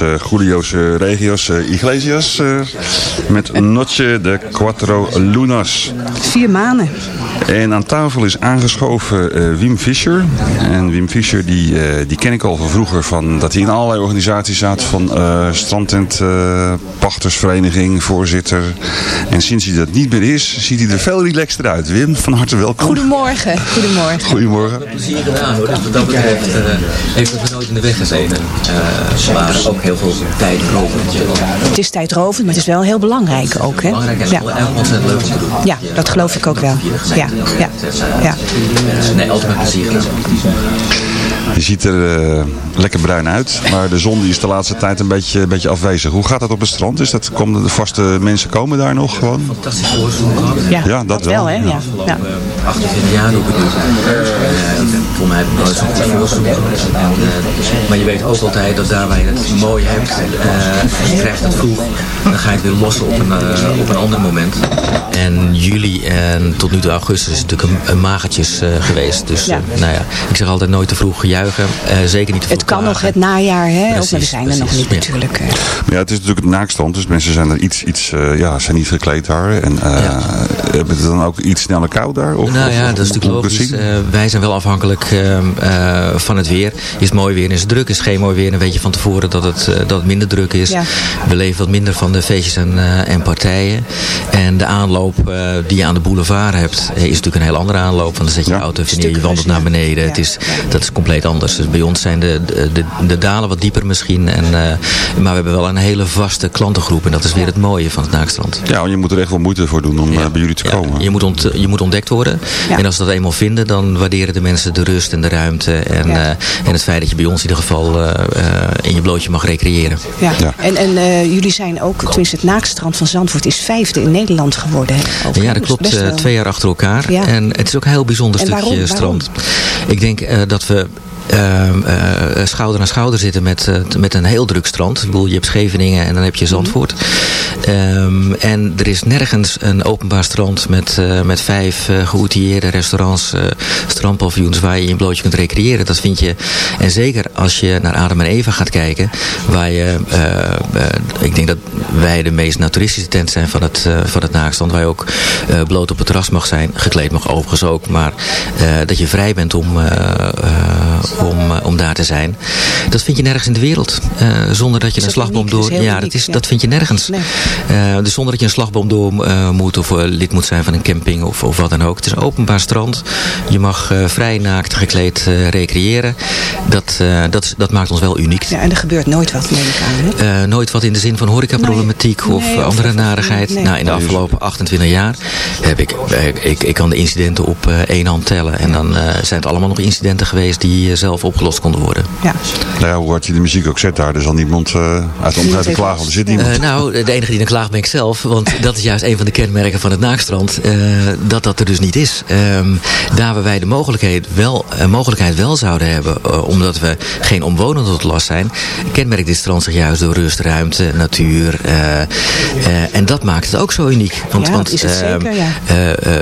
Was eh Julio's eh, Regios eh, Iglesias met Noche de Cuatro Lunas. Vier maanden. En aan tafel is aangeschoven eh, Wim Fischer. En Wim Fischer die, eh, die ken ik al van vroeger van dat hij in allerlei organisaties zat. Van eh strandtent, eh, pachtersvereniging, voorzitter. En sinds hij dat niet meer is, ziet hij er veel relaxter uit. Wim, van harte welkom. Goedemorgen. Goedemorgen. Goedemorgen. plezier gedaan hoor. Dus wat dat betreft eh, heeft het nooit in de weg gezeten. Maar ook heel veel tijd. Het is tijdrovend, maar het is wel heel belangrijk ook. Hè? Belangrijk en Ja. ja. ontzettend leuk om te doen. ja, dat geloof ik ook wel. Ja, ja, ja. Nee, altijd met plezier gedaan. Je ziet er eh, lekker bruin uit, maar de zon die is de laatste tijd een beetje, een beetje afwezig. Hoe gaat dat op het strand? Is dat, komen de vaste mensen komen daar nog gewoon? Fantastisch voorzoek gehad. Ja, Ja, dat wel. hè? Ja. Ja. 28 jaar doe ik het nu. Eh, voor mij heb ik nooit zo'n. En, eh, maar je weet ook altijd dat daar waar je het mooi hebt, eh, je krijgt het vroeg, dan ga je het weer lossen op een, op een ander moment. En juli en tot nu toe augustus is natuurlijk een, een magertjes eh, geweest. Dus Ja. eh, nou ja, ik zeg altijd nooit te vroeg juichen. Eh, zeker niet te vroeg Het kan nog het najaar, hè? ook, Precies, maar we zijn er nog niet Ja. natuurlijk. eh. Maar ja, het is natuurlijk een naakstand, dus mensen zijn er iets, iets eh, ja, zijn niet gekleed daar. En eh, hebben het dan ook iets sneller koud daar? Of, nou of- ja, of- dat is natuurlijk logisch. het? Eh, wij zijn wel afhankelijk ehm, eh, van het weer. Is het mooi weer, is het druk. Is het geen mooi weer, dan weet je van tevoren dat het, dat het minder druk is. Ja. We leven wat minder van de feestjes en, eh, en partijen. En de aanloop eh, die je aan de boulevard hebt, eh, is natuurlijk een heel andere aanloop. Want dan zet je je auto even neer, je wandelt naar beneden. Het is, dat is compleet anders. Dus bij ons zijn de, de, de dalen wat dieper misschien. En, eh, maar we hebben wel een hele vaste klantengroep. En dat is weer het mooie van het Naakstrand. Ja, want je moet er echt wel moeite voor doen om bij jullie te komen. Je moet, ont, je moet ontdekt worden. En als ze dat eenmaal vinden, dan waarderen de mensen de rust en de ruimte. En, en het feit dat je bij ons in ieder geval in je blootje mag recreëren. Ja. En, en jullie zijn ook, tenminste het Naakstrand van Zandvoort is vijfde in Nederland geworden. Ja, dat klopt. Twee jaar achter elkaar. En het is ook een heel bijzonder stukje strand. Ik denk dat we eh, schouder aan schouder zitten met, uh, met een heel druk strand. Ik bedoel, je hebt Scheveningen en dan heb je mhm. Zandvoort. Um, en er is nergens een openbaar strand met, uh, met vijf geoutilleerde restaurants, strandpaviljoens waar je in blootje kunt recreëren. Dat vind je, en zeker als je naar Adam en Eva gaat kijken, waar je, ik denk dat wij de meest naturistische tent zijn van het, van het naakstand, waar je ook bloot op het terras mag zijn, gekleed mag overigens ook, maar dat je vrij bent om om, eh, om daar te zijn. Dat vind je nergens in de wereld. Uh, zonder dat je een slagboom door... Ja, dat, is, dat vind je nergens. Nee. Uh, dus zonder dat je een slagboom door moet of lid moet zijn van een camping of, of wat dan ook. Het is een openbaar strand. Je mag vrij naakt gekleed recreëren. Dat, dat, dat maakt ons wel uniek. Ja, en er gebeurt nooit wat, neem ik aan. Hè? nooit wat in de zin van horecaproblematiek nee. of nee, andere of narigheid. nou, in de afgelopen 28 jaar heb ik... Ik, ik kan de incidenten op één hand tellen. En dan zijn het allemaal nog incidenten geweest die zelf opgelost konden worden. Ja. Nou ja, hoe hard je de muziek ook zet daar, er zal niemand uh, uit de omgeving klagen, want er zit niemand. Uh, nou, de enige die dan klaagt ben ik zelf, want dat is juist een van de kenmerken van het Naakstrand, uh, dat dat er dus niet is. Um, daar waar wij de mogelijkheid wel, mogelijkheid wel zouden hebben, omdat we geen omwonenden tot last zijn, kenmerkt dit strand zich juist door rust, ruimte, natuur. en dat maakt het ook zo uniek. Want, ja, want is het zeker, ja.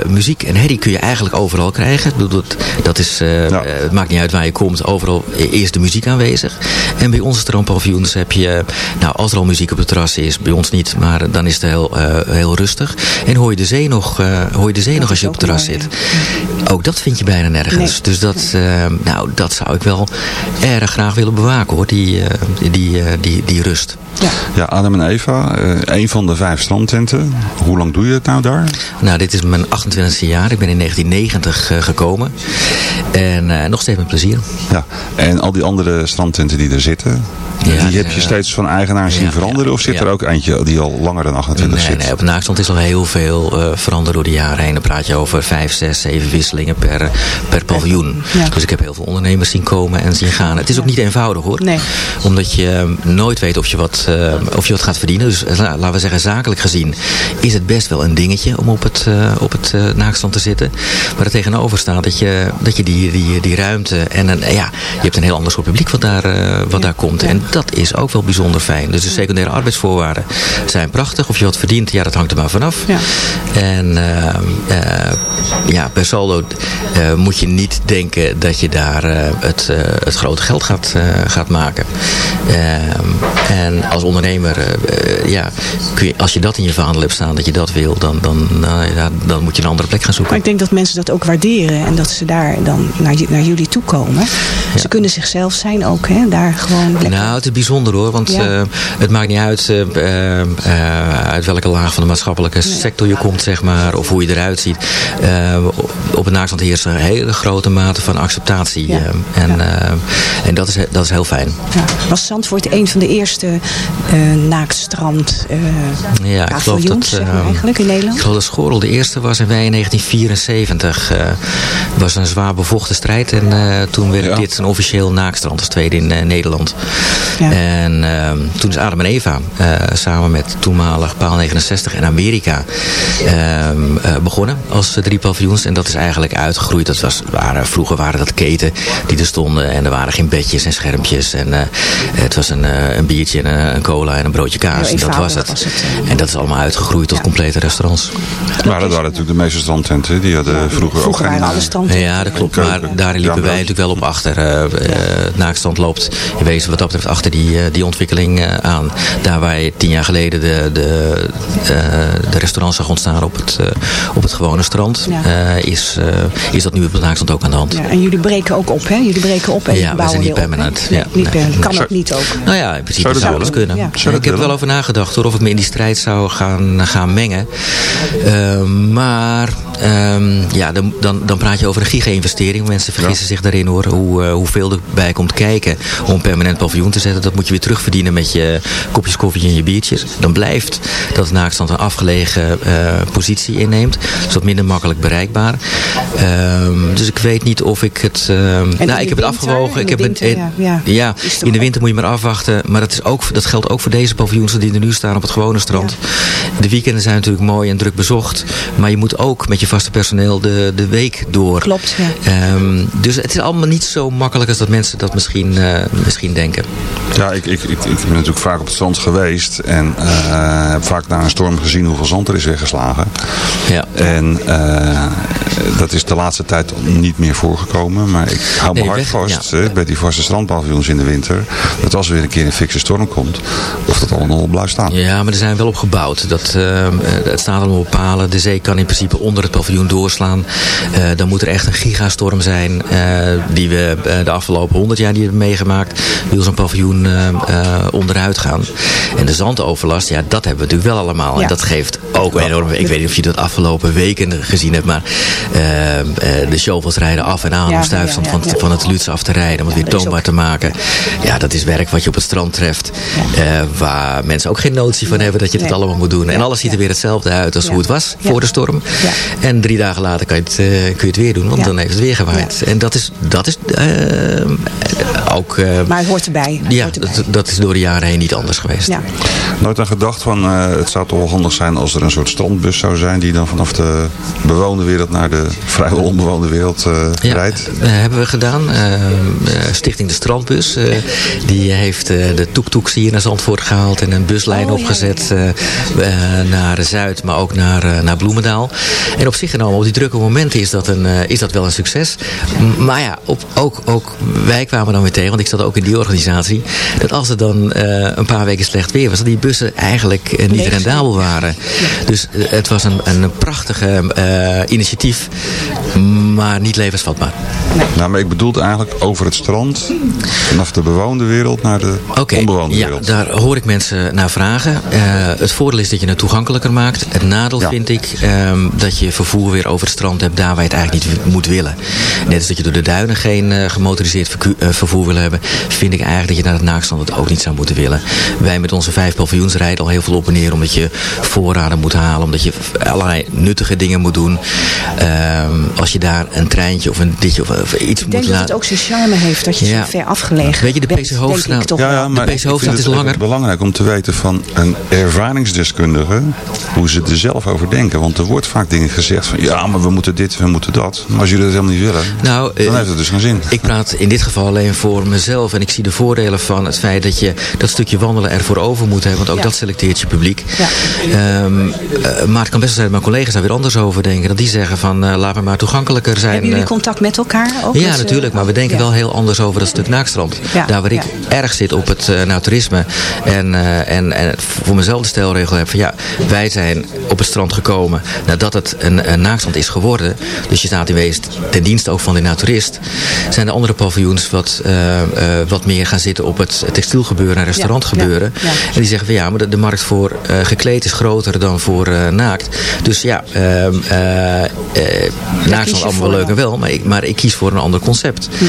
muziek en herrie kun je eigenlijk overal krijgen. Dat, dat is, ja. het maakt niet uit waar je komt overal is de muziek aanwezig. En bij onze strandpaviljoens heb je, nou als er al muziek op het terras is, bij ons niet, maar dan is het heel, uh, heel rustig. En hoor je de zee nog, uh, hoor je de zee nog als je op het terras zit. Ook dat vind je bijna nergens. Dus dat, uh, nou, dat zou ik wel erg graag willen bewaken hoor, die, die, die, die, die rust. Ja. ja, Adam en Eva, een van de vijf strandtenten. Hoe lang doe je het nou daar? Nou, dit is mijn 28e jaar. Ik ben in 1990 gekomen. En nog steeds met plezier. Ja, en al die andere strandtenten die er zitten, ja, die heb je steeds van eigenaar zien veranderen? Of zit er ook eentje die al langer dan 28 nee, zit? Nee, op Naakstand is al heel veel uh, veranderd door de jaren heen. Dan praat je over 5, 6, 7 wisselingen per, per paviljoen. Dus ik heb heel veel ondernemers zien komen en zien gaan. Het is ook niet eenvoudig hoor. Nee. Omdat je nooit weet of je wat, uh, of je wat gaat verdienen. Dus uh, laten we zeggen zakelijk gezien is het best wel een dingetje om op het, op het Naakstand te zitten. Maar er tegenover staat dat je, dat je die, die, die ruimte en een, ja, je hebt een heel ander soort publiek wat daar, wat daar komt. En dat is ook wel bijzonder fijn. Dus de secundaire arbeidsvoorwaarden zijn prachtig. Of je wat verdient, ja, dat hangt er maar vanaf. Ja. En uh, uh, ja, per saldo uh, moet je niet denken dat je daar het, het grote geld gaat, gaat maken. en als ondernemer, ja, kun je, als je dat in je vaandel hebt staan, dat je dat wil, dan, dan, nou, ja, dan moet je een andere plek gaan zoeken. Maar ik denk dat mensen dat ook waarderen en dat ze daar dan naar, naar jullie toe komen. Ze kunnen zichzelf zijn ook, hè, daar gewoon Nou, het is bijzonder hoor, want uh, het maakt niet uit uh, uh, uit welke laag van de maatschappelijke nee. sector je komt, zeg maar, of hoe je eruit ziet. op het Naakstand heerst een hele grote mate van acceptatie. Ja. en ja. en dat, is, dat is heel fijn. Ja. Was Zandvoort een van de eerste naakstrand ja, ik geloof dat, zeg maar, eigenlijk in Nederland? Ik geloof dat Schorel de eerste was en wij in 1974. was een zwaar bevochten strijd en toen werd dit een officieel naakstrand als tweede in Nederland. Ja. En uh, toen is Adam en Eva uh, samen met toenmalig Paal 69 en Amerika uh, begonnen als drie paviljoens. En dat is eigenlijk uitgegroeid. Dat was, waren, vroeger waren dat keten die er stonden. En er waren geen bedjes en schermpjes. En het was een, een biertje en een cola en een broodje kaas. en dat was het. was het. En dat is allemaal uitgegroeid tot ja. complete restaurants. Maar dat waren natuurlijk de meeste strandtenten. Die hadden vroeger, vroeger ook geen... alle strandtenten. Ja, dat klopt. Maar daarin liepen wij natuurlijk wel op achter. het naakstand loopt in wezen wat dat betreft achter die, die ontwikkeling uh, aan. Daar waar je tien jaar geleden de, de, uh, de restaurants zag ontstaan op het, uh, op het gewone strand, ja. is, is dat nu op het ook aan de hand. Ja, en jullie breken ook op, hè? Jullie breken op en ja, bouwen we zijn op, hè? permanent. Nee, ja, niet nee. permanent. Kan ook niet ook. Nou ja, in principe Zou dat zou alles kunnen. Ja. Zou ik heb er wel over nagedacht hoor, of ik me in die strijd zou gaan, gaan mengen. Ehm, maar ehm, ja, dan, dan, dan praat je over een giga-investering. Mensen vergissen zich daarin hoor. Hoe, eh, hoeveel erbij komt kijken om een permanent paviljoen te zetten. Dat moet je weer terugverdienen met je kopjes koffie en je biertjes. Dan blijft dat het naakstand een afgelegen eh, positie inneemt. Dus wat minder makkelijk bereikbaar. Ehm, dus ik weet niet of ik het... ehm, nou, ik heb het afgewogen. In Ik de heb winter, een- ja, ja. ja, in de winter moet je maar afwachten. Maar dat, is ook, dat geldt ook voor deze paviljoens die er nu staan op het gewone strand. De weekenden zijn natuurlijk mooi en druk bezocht. Maar je moet ook met je vaste personeel de, de week door. Klopt, ja. Ehm, dus het is allemaal niet zo makkelijk als dat mensen dat misschien, eh, misschien denken. Ja, ik, ik, ik, ik ben natuurlijk vaak op het strand geweest. En eh, heb vaak na een storm gezien hoeveel zand er is weggeslagen. Ja. En eh, dat is de laatste tijd niet meer voorgekomen. Maar ik hou Nee, me hard weg- vast hè, bij die vaste strandpaviljoens in de winter. Dat als er weer een keer een fikse storm komt, of dat allemaal blijft staan. Ja, maar er zijn wel op gebouwd. Dat, eh, het staat allemaal op palen. De zee kan in principe onder het paviljoen doorslaan. Dan moet er echt een gigastorm zijn. die we de afgelopen honderd jaar die hebben meegemaakt. Wil zo'n paviljoen eh, eh, onderuit gaan. En de zandoverlast, ja, dat hebben we natuurlijk wel allemaal. Ja. En dat geeft ook enorm... Ik weet niet of je dat afgelopen weken gezien hebt. Maar eh, de shovels rijden af en aan Ja, om stuifstand ja, van, van het Luts af te rijden. Om het weer toonbaar ook- te maken. Ja, dat is werk wat je op het strand treft. waar mensen ook geen notie van hebben dat je dat allemaal moet doen. En alles ziet er weer hetzelfde uit als hoe het was voor de storm. En drie dagen later kan je het, kun je het weer doen, want dan heeft het weer gewaaid. En dat is, dat is ook... Maar het hoort erbij. Ja, dat, dat is door de jaren heen niet anders geweest. Ja. Nooit aan gedacht van eh, het zou toch wel handig zijn als er een soort strandbus zou zijn die dan vanaf de bewoonde wereld naar de vrijwel onbewoonde wereld eh, Ja, rijdt. eh, hebben we gedaan. Stichting de Strandbus. eh, die heeft eh, de toektoeks hier naar Zandvoort gehaald. En een buslijn Oh, ja, opgezet naar Zuid, maar ook naar, eh, naar Bloemendaal. En op zich genomen, op die drukke momenten is dat, een, is dat wel een succes. M- Maar ja, op, ook, ook wij kwamen dan weer tegen, want ik zat ook in die organisatie. Dat als er dan eh, een paar weken slecht weer was, dat die bussen eigenlijk eh, niet rendabel waren. Dus eh, het was een, een prachtige eh, initiatief, maar niet levensvatbaar. Nou, maar ik bedoelde eigenlijk over het strand, vanaf de bewoonde wereld naar de Oké, onbewoonde ja, wereld. daar hoor ik mensen naar vragen. Eh, het voordeel is dat je het toegankelijker maakt. Het nadeel Ja. vind ik ehm, dat je vervoer weer over het strand hebt daar waar je het eigenlijk niet moet willen. Net als dat je door de duinen geen eh, gemotoriseerd vervoer wil hebben, vind ik eigenlijk dat je naar het naakstrand het ook niet zou moeten willen. Wij met onze vijf paviljoens rijden al heel veel op en neer omdat je voorraden moet halen, omdat je allerlei nuttige dingen moet doen. Ehm, als je daar een treintje of een ditje of, of iets Ik denk moet dat het laten. ook zijn charme heeft dat je Ja. zo ver afgelegen Weet je, de PC Hoofdstraat- Ja, wel. ja, maar PC ik vind Hoofdstraat het is langer. belangrijk om te weten van een ervaringsdeskundige hoe ze er zelf over denken. Want er wordt vaak dingen gezegd van ja, maar we moeten dit, we moeten dat. Maar als jullie dat helemaal niet willen, Nou, dan eh, heeft het dus geen zin. Ik praat in dit geval alleen voor mezelf. En ik zie de voordelen van het feit dat je dat stukje wandelen ervoor over moet hebben. Want ook Ja. dat selecteert je publiek. Ja. Ehm, eh, maar het kan best wel zijn dat mijn collega's daar weer anders over denken. Dat die zeggen van uh, laat me maar toegankelijker zijn. Hebben jullie eh. contact met elkaar? Ook ja, eh, natuurlijk. Maar we denken wel heel anders over dat stuk naakstrand. Daar waar ik erg zit op het uh, naturisme. En, en, en voor mezelf de stelregel heb van ja, wij zijn op het strand gekomen nadat het een, een naakstrand is geworden. Dus je staat in wezen ten dienste ook van de naturist. Zijn de andere paviljoens wat, uh, wat meer gaan zitten op het textielgebeuren en restaurantgebeuren. Ja, ja, ja. En die zeggen van ja, maar de, de markt voor gekleed is groter dan voor naakt. Dus ja, ehm, naakt is allemaal wel leuk en wel. Maar ik, maar ik kies voor een ander concept. Hm.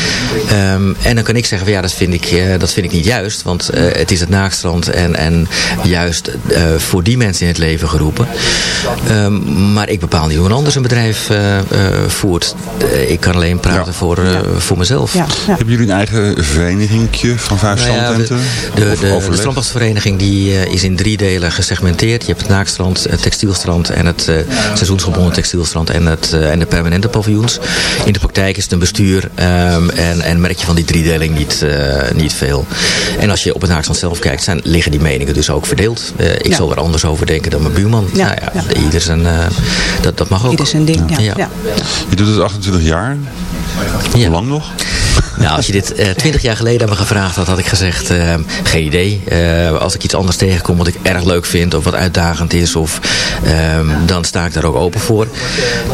Um, en dan kan ik zeggen van ja, dat vind ik, uh, dat vind ik niet juist. Want uh, het is het naakstrand en, en juist uh, voor die mensen in het leven geroepen. Um, maar ik bepaal niet hoe een ander zijn bedrijf uh, voert. ik kan alleen praten ja. voor, ja. voor mezelf. Ja. Ja. Hebben jullie een eigen verenigingje van nou strandtenten? de, de, de, de strandpasvereniging die is in drie delen gesegmenteerd. Je hebt het naakstrand, het textielstrand en het seizoensgebonden textielstrand en, het, en de permanente paviljoens. In de praktijk is het een bestuur um, en, en merk je van die driedeling niet, uh, niet veel. En als je op het naakstrand zelf kijkt, zijn, liggen die meningen dus ook verdeeld. Uh, ik ja. zal er anders over denken dan mijn buurman. Ja, nou ja, ja. Ieder zijn, uh, dat, dat mag ook. Ieder zijn ding, ja. Je doet het 28 jaar. Hoe lang nog? Nou, als je dit eh, twintig jaar geleden aan me gevraagd had, had ik gezegd, eh, geen idee. Eh, als ik iets anders tegenkom wat ik erg leuk vind of wat uitdagend is, of, ehm, dan sta ik daar ook open voor.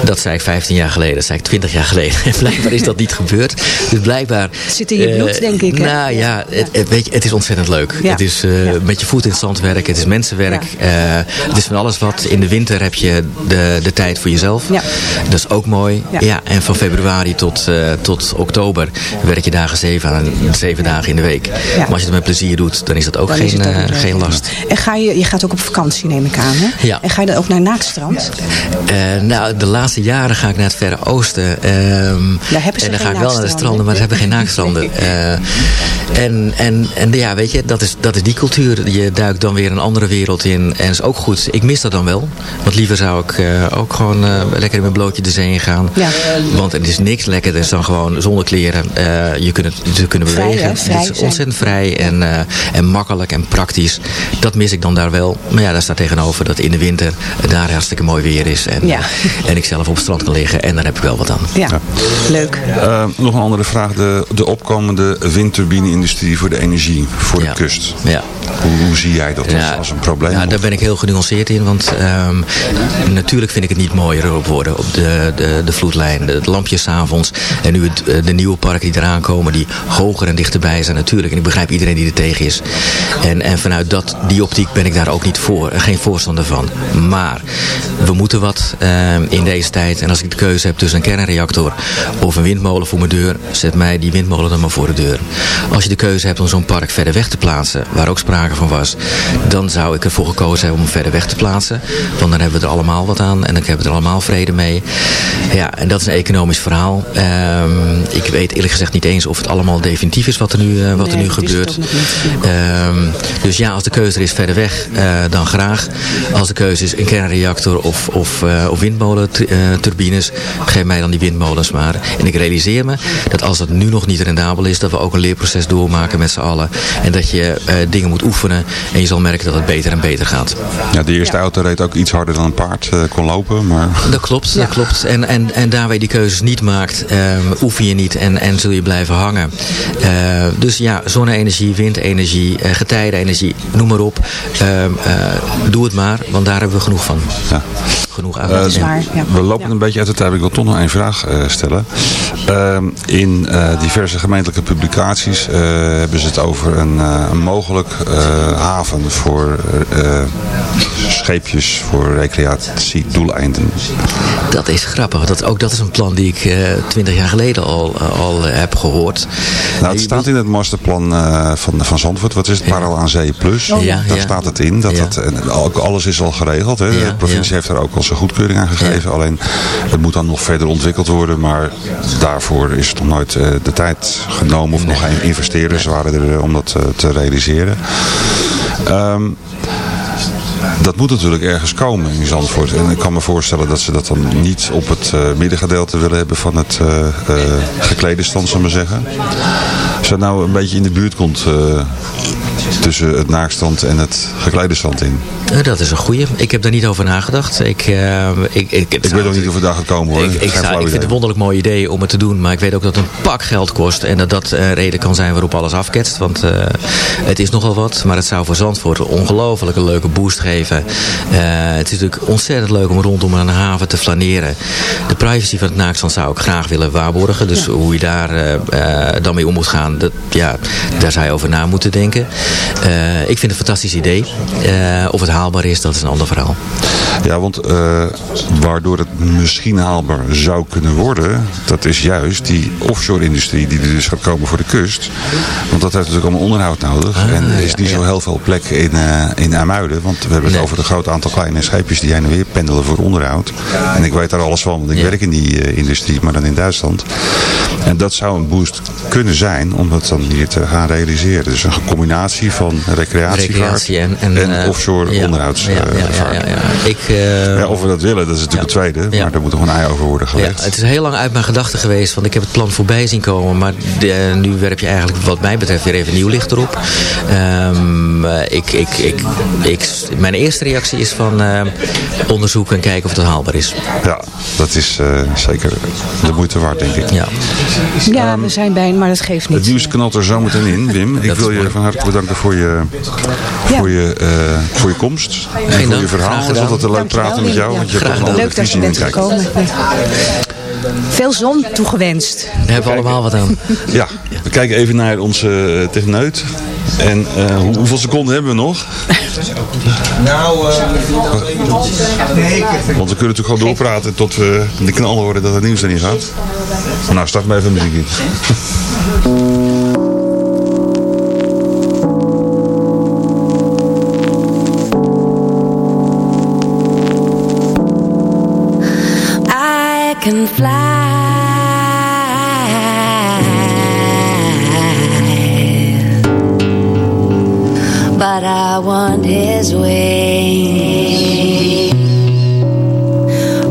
Dat zei ik 15 jaar geleden, dat zei ik 20 jaar geleden. En blijkbaar is dat niet gebeurd. Dus blijkbaar... Het zit in je bloed, eh, denk ik. hè? Nou ja, het, weet je, het is ontzettend leuk. Ja. Het is eh, met je voet in het zand werken, het is mensenwerk. Het is van alles wat. In de winter heb je de, de tijd voor jezelf. Ja. Dat is ook mooi. Ja. Ja. en van februari tot, tot oktober werk je dagen zeven, aan, zeven dagen in de week. Maar als je het met plezier doet, dan is dat ook, Dan geen, ook eh, geen last. En ga je, je gaat ook op vakantie, neem ik aan, hè? Ja. En ga je dan ook naar Naakstrand? Eh, nou, de laatste jaren ga ik naar het Verre Oosten. ehm, Daar hebben ze en dan ga ik wel naar de stranden, maar ze hebben geen naakstranden. Eh, en, en, en ja, weet je, dat is, dat is die cultuur. Je duikt dan weer een andere wereld in. En is ook goed. Ik mis dat dan wel. Want liever zou ik ook gewoon lekker in mijn blootje de zee in gaan. Ja. Want het is niks lekkerder dan gewoon zonder kleren eh, je kunt, je kunnen Vrij, bewegen. hè? Vrij het is zijn. ontzettend vrij en, eh, en makkelijk en praktisch. Dat mis ik dan daar wel. Maar ja, daar staat tegenover dat in de winter het daar hartstikke mooi weer is. En, Ja. en ik zelf op het strand kan liggen. En daar heb ik wel wat aan. Ja, leuk. Eh, nog een andere vraag. De, de opkomende windturbine-industrie voor de energie, voor de kust. Ja. Hoe, hoe zie jij dat als, als een probleem? Ja, daar ben ik heel genuanceerd in. Want ehm, natuurlijk vind ik het niet mooier op worden op de, de, de vloedlijn. De, lampjes 's avonds. En nu het, eh, de nieuwe parken die eraan komen. Die hoger en dichterbij zijn natuurlijk. En ik begrijp iedereen die er tegen is. En, en vanuit dat, die optiek ben ik daar ook niet voor. eh, Geen voorstander van. Maar we moeten wat ehm, in deze tijd. En als ik de keuze heb tussen een kernreactor of een windmolen voor mijn deur. Zet mij die windmolen dan maar voor de deur. Als je de keuze hebt om zo'n park verder weg te plaatsen. Waar ook sprake van was. Dan zou ik ervoor gekozen hebben om hem verder weg te plaatsen. Want dan hebben we er allemaal wat aan. En dan hebben we er allemaal vrede mee. Ja, en dat is een economisch verhaal. Ehm, ik weet eerlijk gezegd niet eens of het allemaal definitief is wat er nu, eh, wat er nu gebeurt. Ehm, dus ja, als de keuze er is verder weg, eh, dan graag. Als de keuze is een kernreactor of, of, eh, of windmolenturbines, geef mij dan die windmolens maar. En ik realiseer me dat als het nu nog niet rendabel is, dat we ook een leerproces doormaken met z'n allen. En dat je eh, dingen moet oefenen en je zal merken dat het beter en beter gaat. Ja, de eerste auto reed ook iets harder dan een paard eh, kon lopen. Maar... Dat klopt, dat klopt. En, en, en daar waar je die keuzes niet maakt, ehm, oefen je niet en, en zul je blijven hangen. Eh, dus ja, zonne-energie, windenergie, eh getijdenenergie, noem maar op. Ehm, eh, doe het maar, want daar hebben we genoeg van. Ja. Genoeg aan. We lopen een beetje uit de tijd. Ik wil toch nog één vraag eh, stellen. Ehm, in eh, diverse gemeentelijke publicaties eh, hebben ze het over een, eh, een mogelijk eh, haven voor eh, scheepjes voor recreatiedoeleinden. Dat is grappig. Dat, ook dat is een plan die ik twintig jaar geleden al, al heb gehoord. Nou, het staat in het masterplan eh, van, van Zandvoort. Wat is het? Parallel aan Zee Plus. Oh, ja. Daar Ja. staat het in. Dat dat, en ook alles is al geregeld. Hè. de provincie heeft daar ook al zijn goedkeuring aan gegeven. Alleen het moet dan nog verder ontwikkeld worden. Maar daarvoor is het nog nooit eh, de tijd genomen. Of nog geen investeerders waren er eh, om dat te realiseren. Ehm, dat moet natuurlijk ergens komen in Zandvoort. En ik kan me voorstellen dat ze dat dan niet op het eh, middengedeelte willen hebben van het eh eh, geklede stand, zeggen. Als het nou een beetje in de buurt komt tussen het naakstand en het geklede stand in. Eh, dat is een goeie. Ik heb daar niet over nagedacht. Ik, eh, ik, ik, Ik weet ook niet of het daar gaat komen hoor. Ik, ik, vind het een wonderlijk mooi idee om het te doen. Maar ik weet ook dat het een pak geld kost. En dat dat een reden kan zijn waarop alles afketst. Want eh, het is nogal wat. Maar het zou voor Zandvoort een ongelooflijke leuke boost geven. Eh, het is natuurlijk ontzettend leuk om rondom een haven te flaneren. De privacy van het naakstand zou ik graag willen waarborgen. Dus hoe je daar eh, eh, dan mee om moet gaan. Dat, ja, daar zou je over na moeten denken. Eh, ik vind het een fantastisch idee. Eh, of het haalbaar is, dat is een ander verhaal. Ja, want eh, waardoor het misschien haalbaar zou kunnen worden, dat is juist die offshore-industrie die er dus gaat komen voor de kust. Want dat heeft natuurlijk allemaal onderhoud nodig. Ah, en er is niet zo heel veel plek in, in Amuiden, want we hebben het over een groot aantal kleine scheepjes die heen en weer pendelen voor onderhoud. En ik weet daar alles van, want ik werk in die industrie, maar dan in Duitsland. En dat zou een boost kunnen zijn om dat dan hier te gaan realiseren. Dus een combinatie van recreatievaart Recreatie en, en, eh, offshore ja, onderhoudsvaart. ja, ja, ja, ja, ja. Ik, eh, Ja, of we dat willen, dat is natuurlijk het tweede. Maar daar moet nog een ei over worden gelegd. Ja, het is heel lang uit mijn gedachten geweest, want ik heb het plan voorbij zien komen. Maar de- nu werp je eigenlijk wat mij betreft weer even nieuw licht erop. Ehm, eh, ik, ik, ik, ik, mijn eerste reactie is van eh, onderzoeken en kijken of het haalbaar is. Ja, dat is eh, zeker de moeite waard, denk ik. Ja. Ja, we zijn bij, maar dat geeft niet. Het nieuws knalt er zo meteen in, Wim. Ik wil je van harte bedanken voor je, voor je, eh, voor je komst. En voor je verhaal. Het is altijd leuk praten met jou. Want je hebt een Leuk dat je visie in bent gekomen. Veel zon toegewenst. Daar hebben we allemaal wat aan. Ja, we kijken even naar onze uh, techneut. En uh, hoe, hoeveel seconden hebben we nog? Nou, Want we kunnen natuurlijk gewoon doorpraten tot we de knallen horen dat het nieuws er niet gaat. Nou, start maar even muziek. I his wings.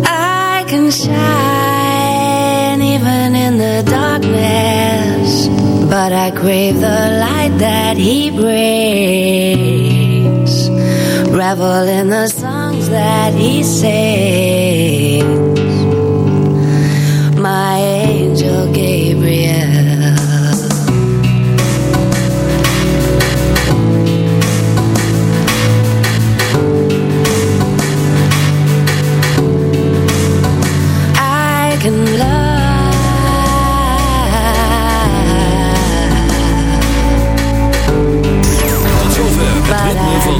I can shine even in the darkness, but I crave the light that he brings. Revel in the songs that he sings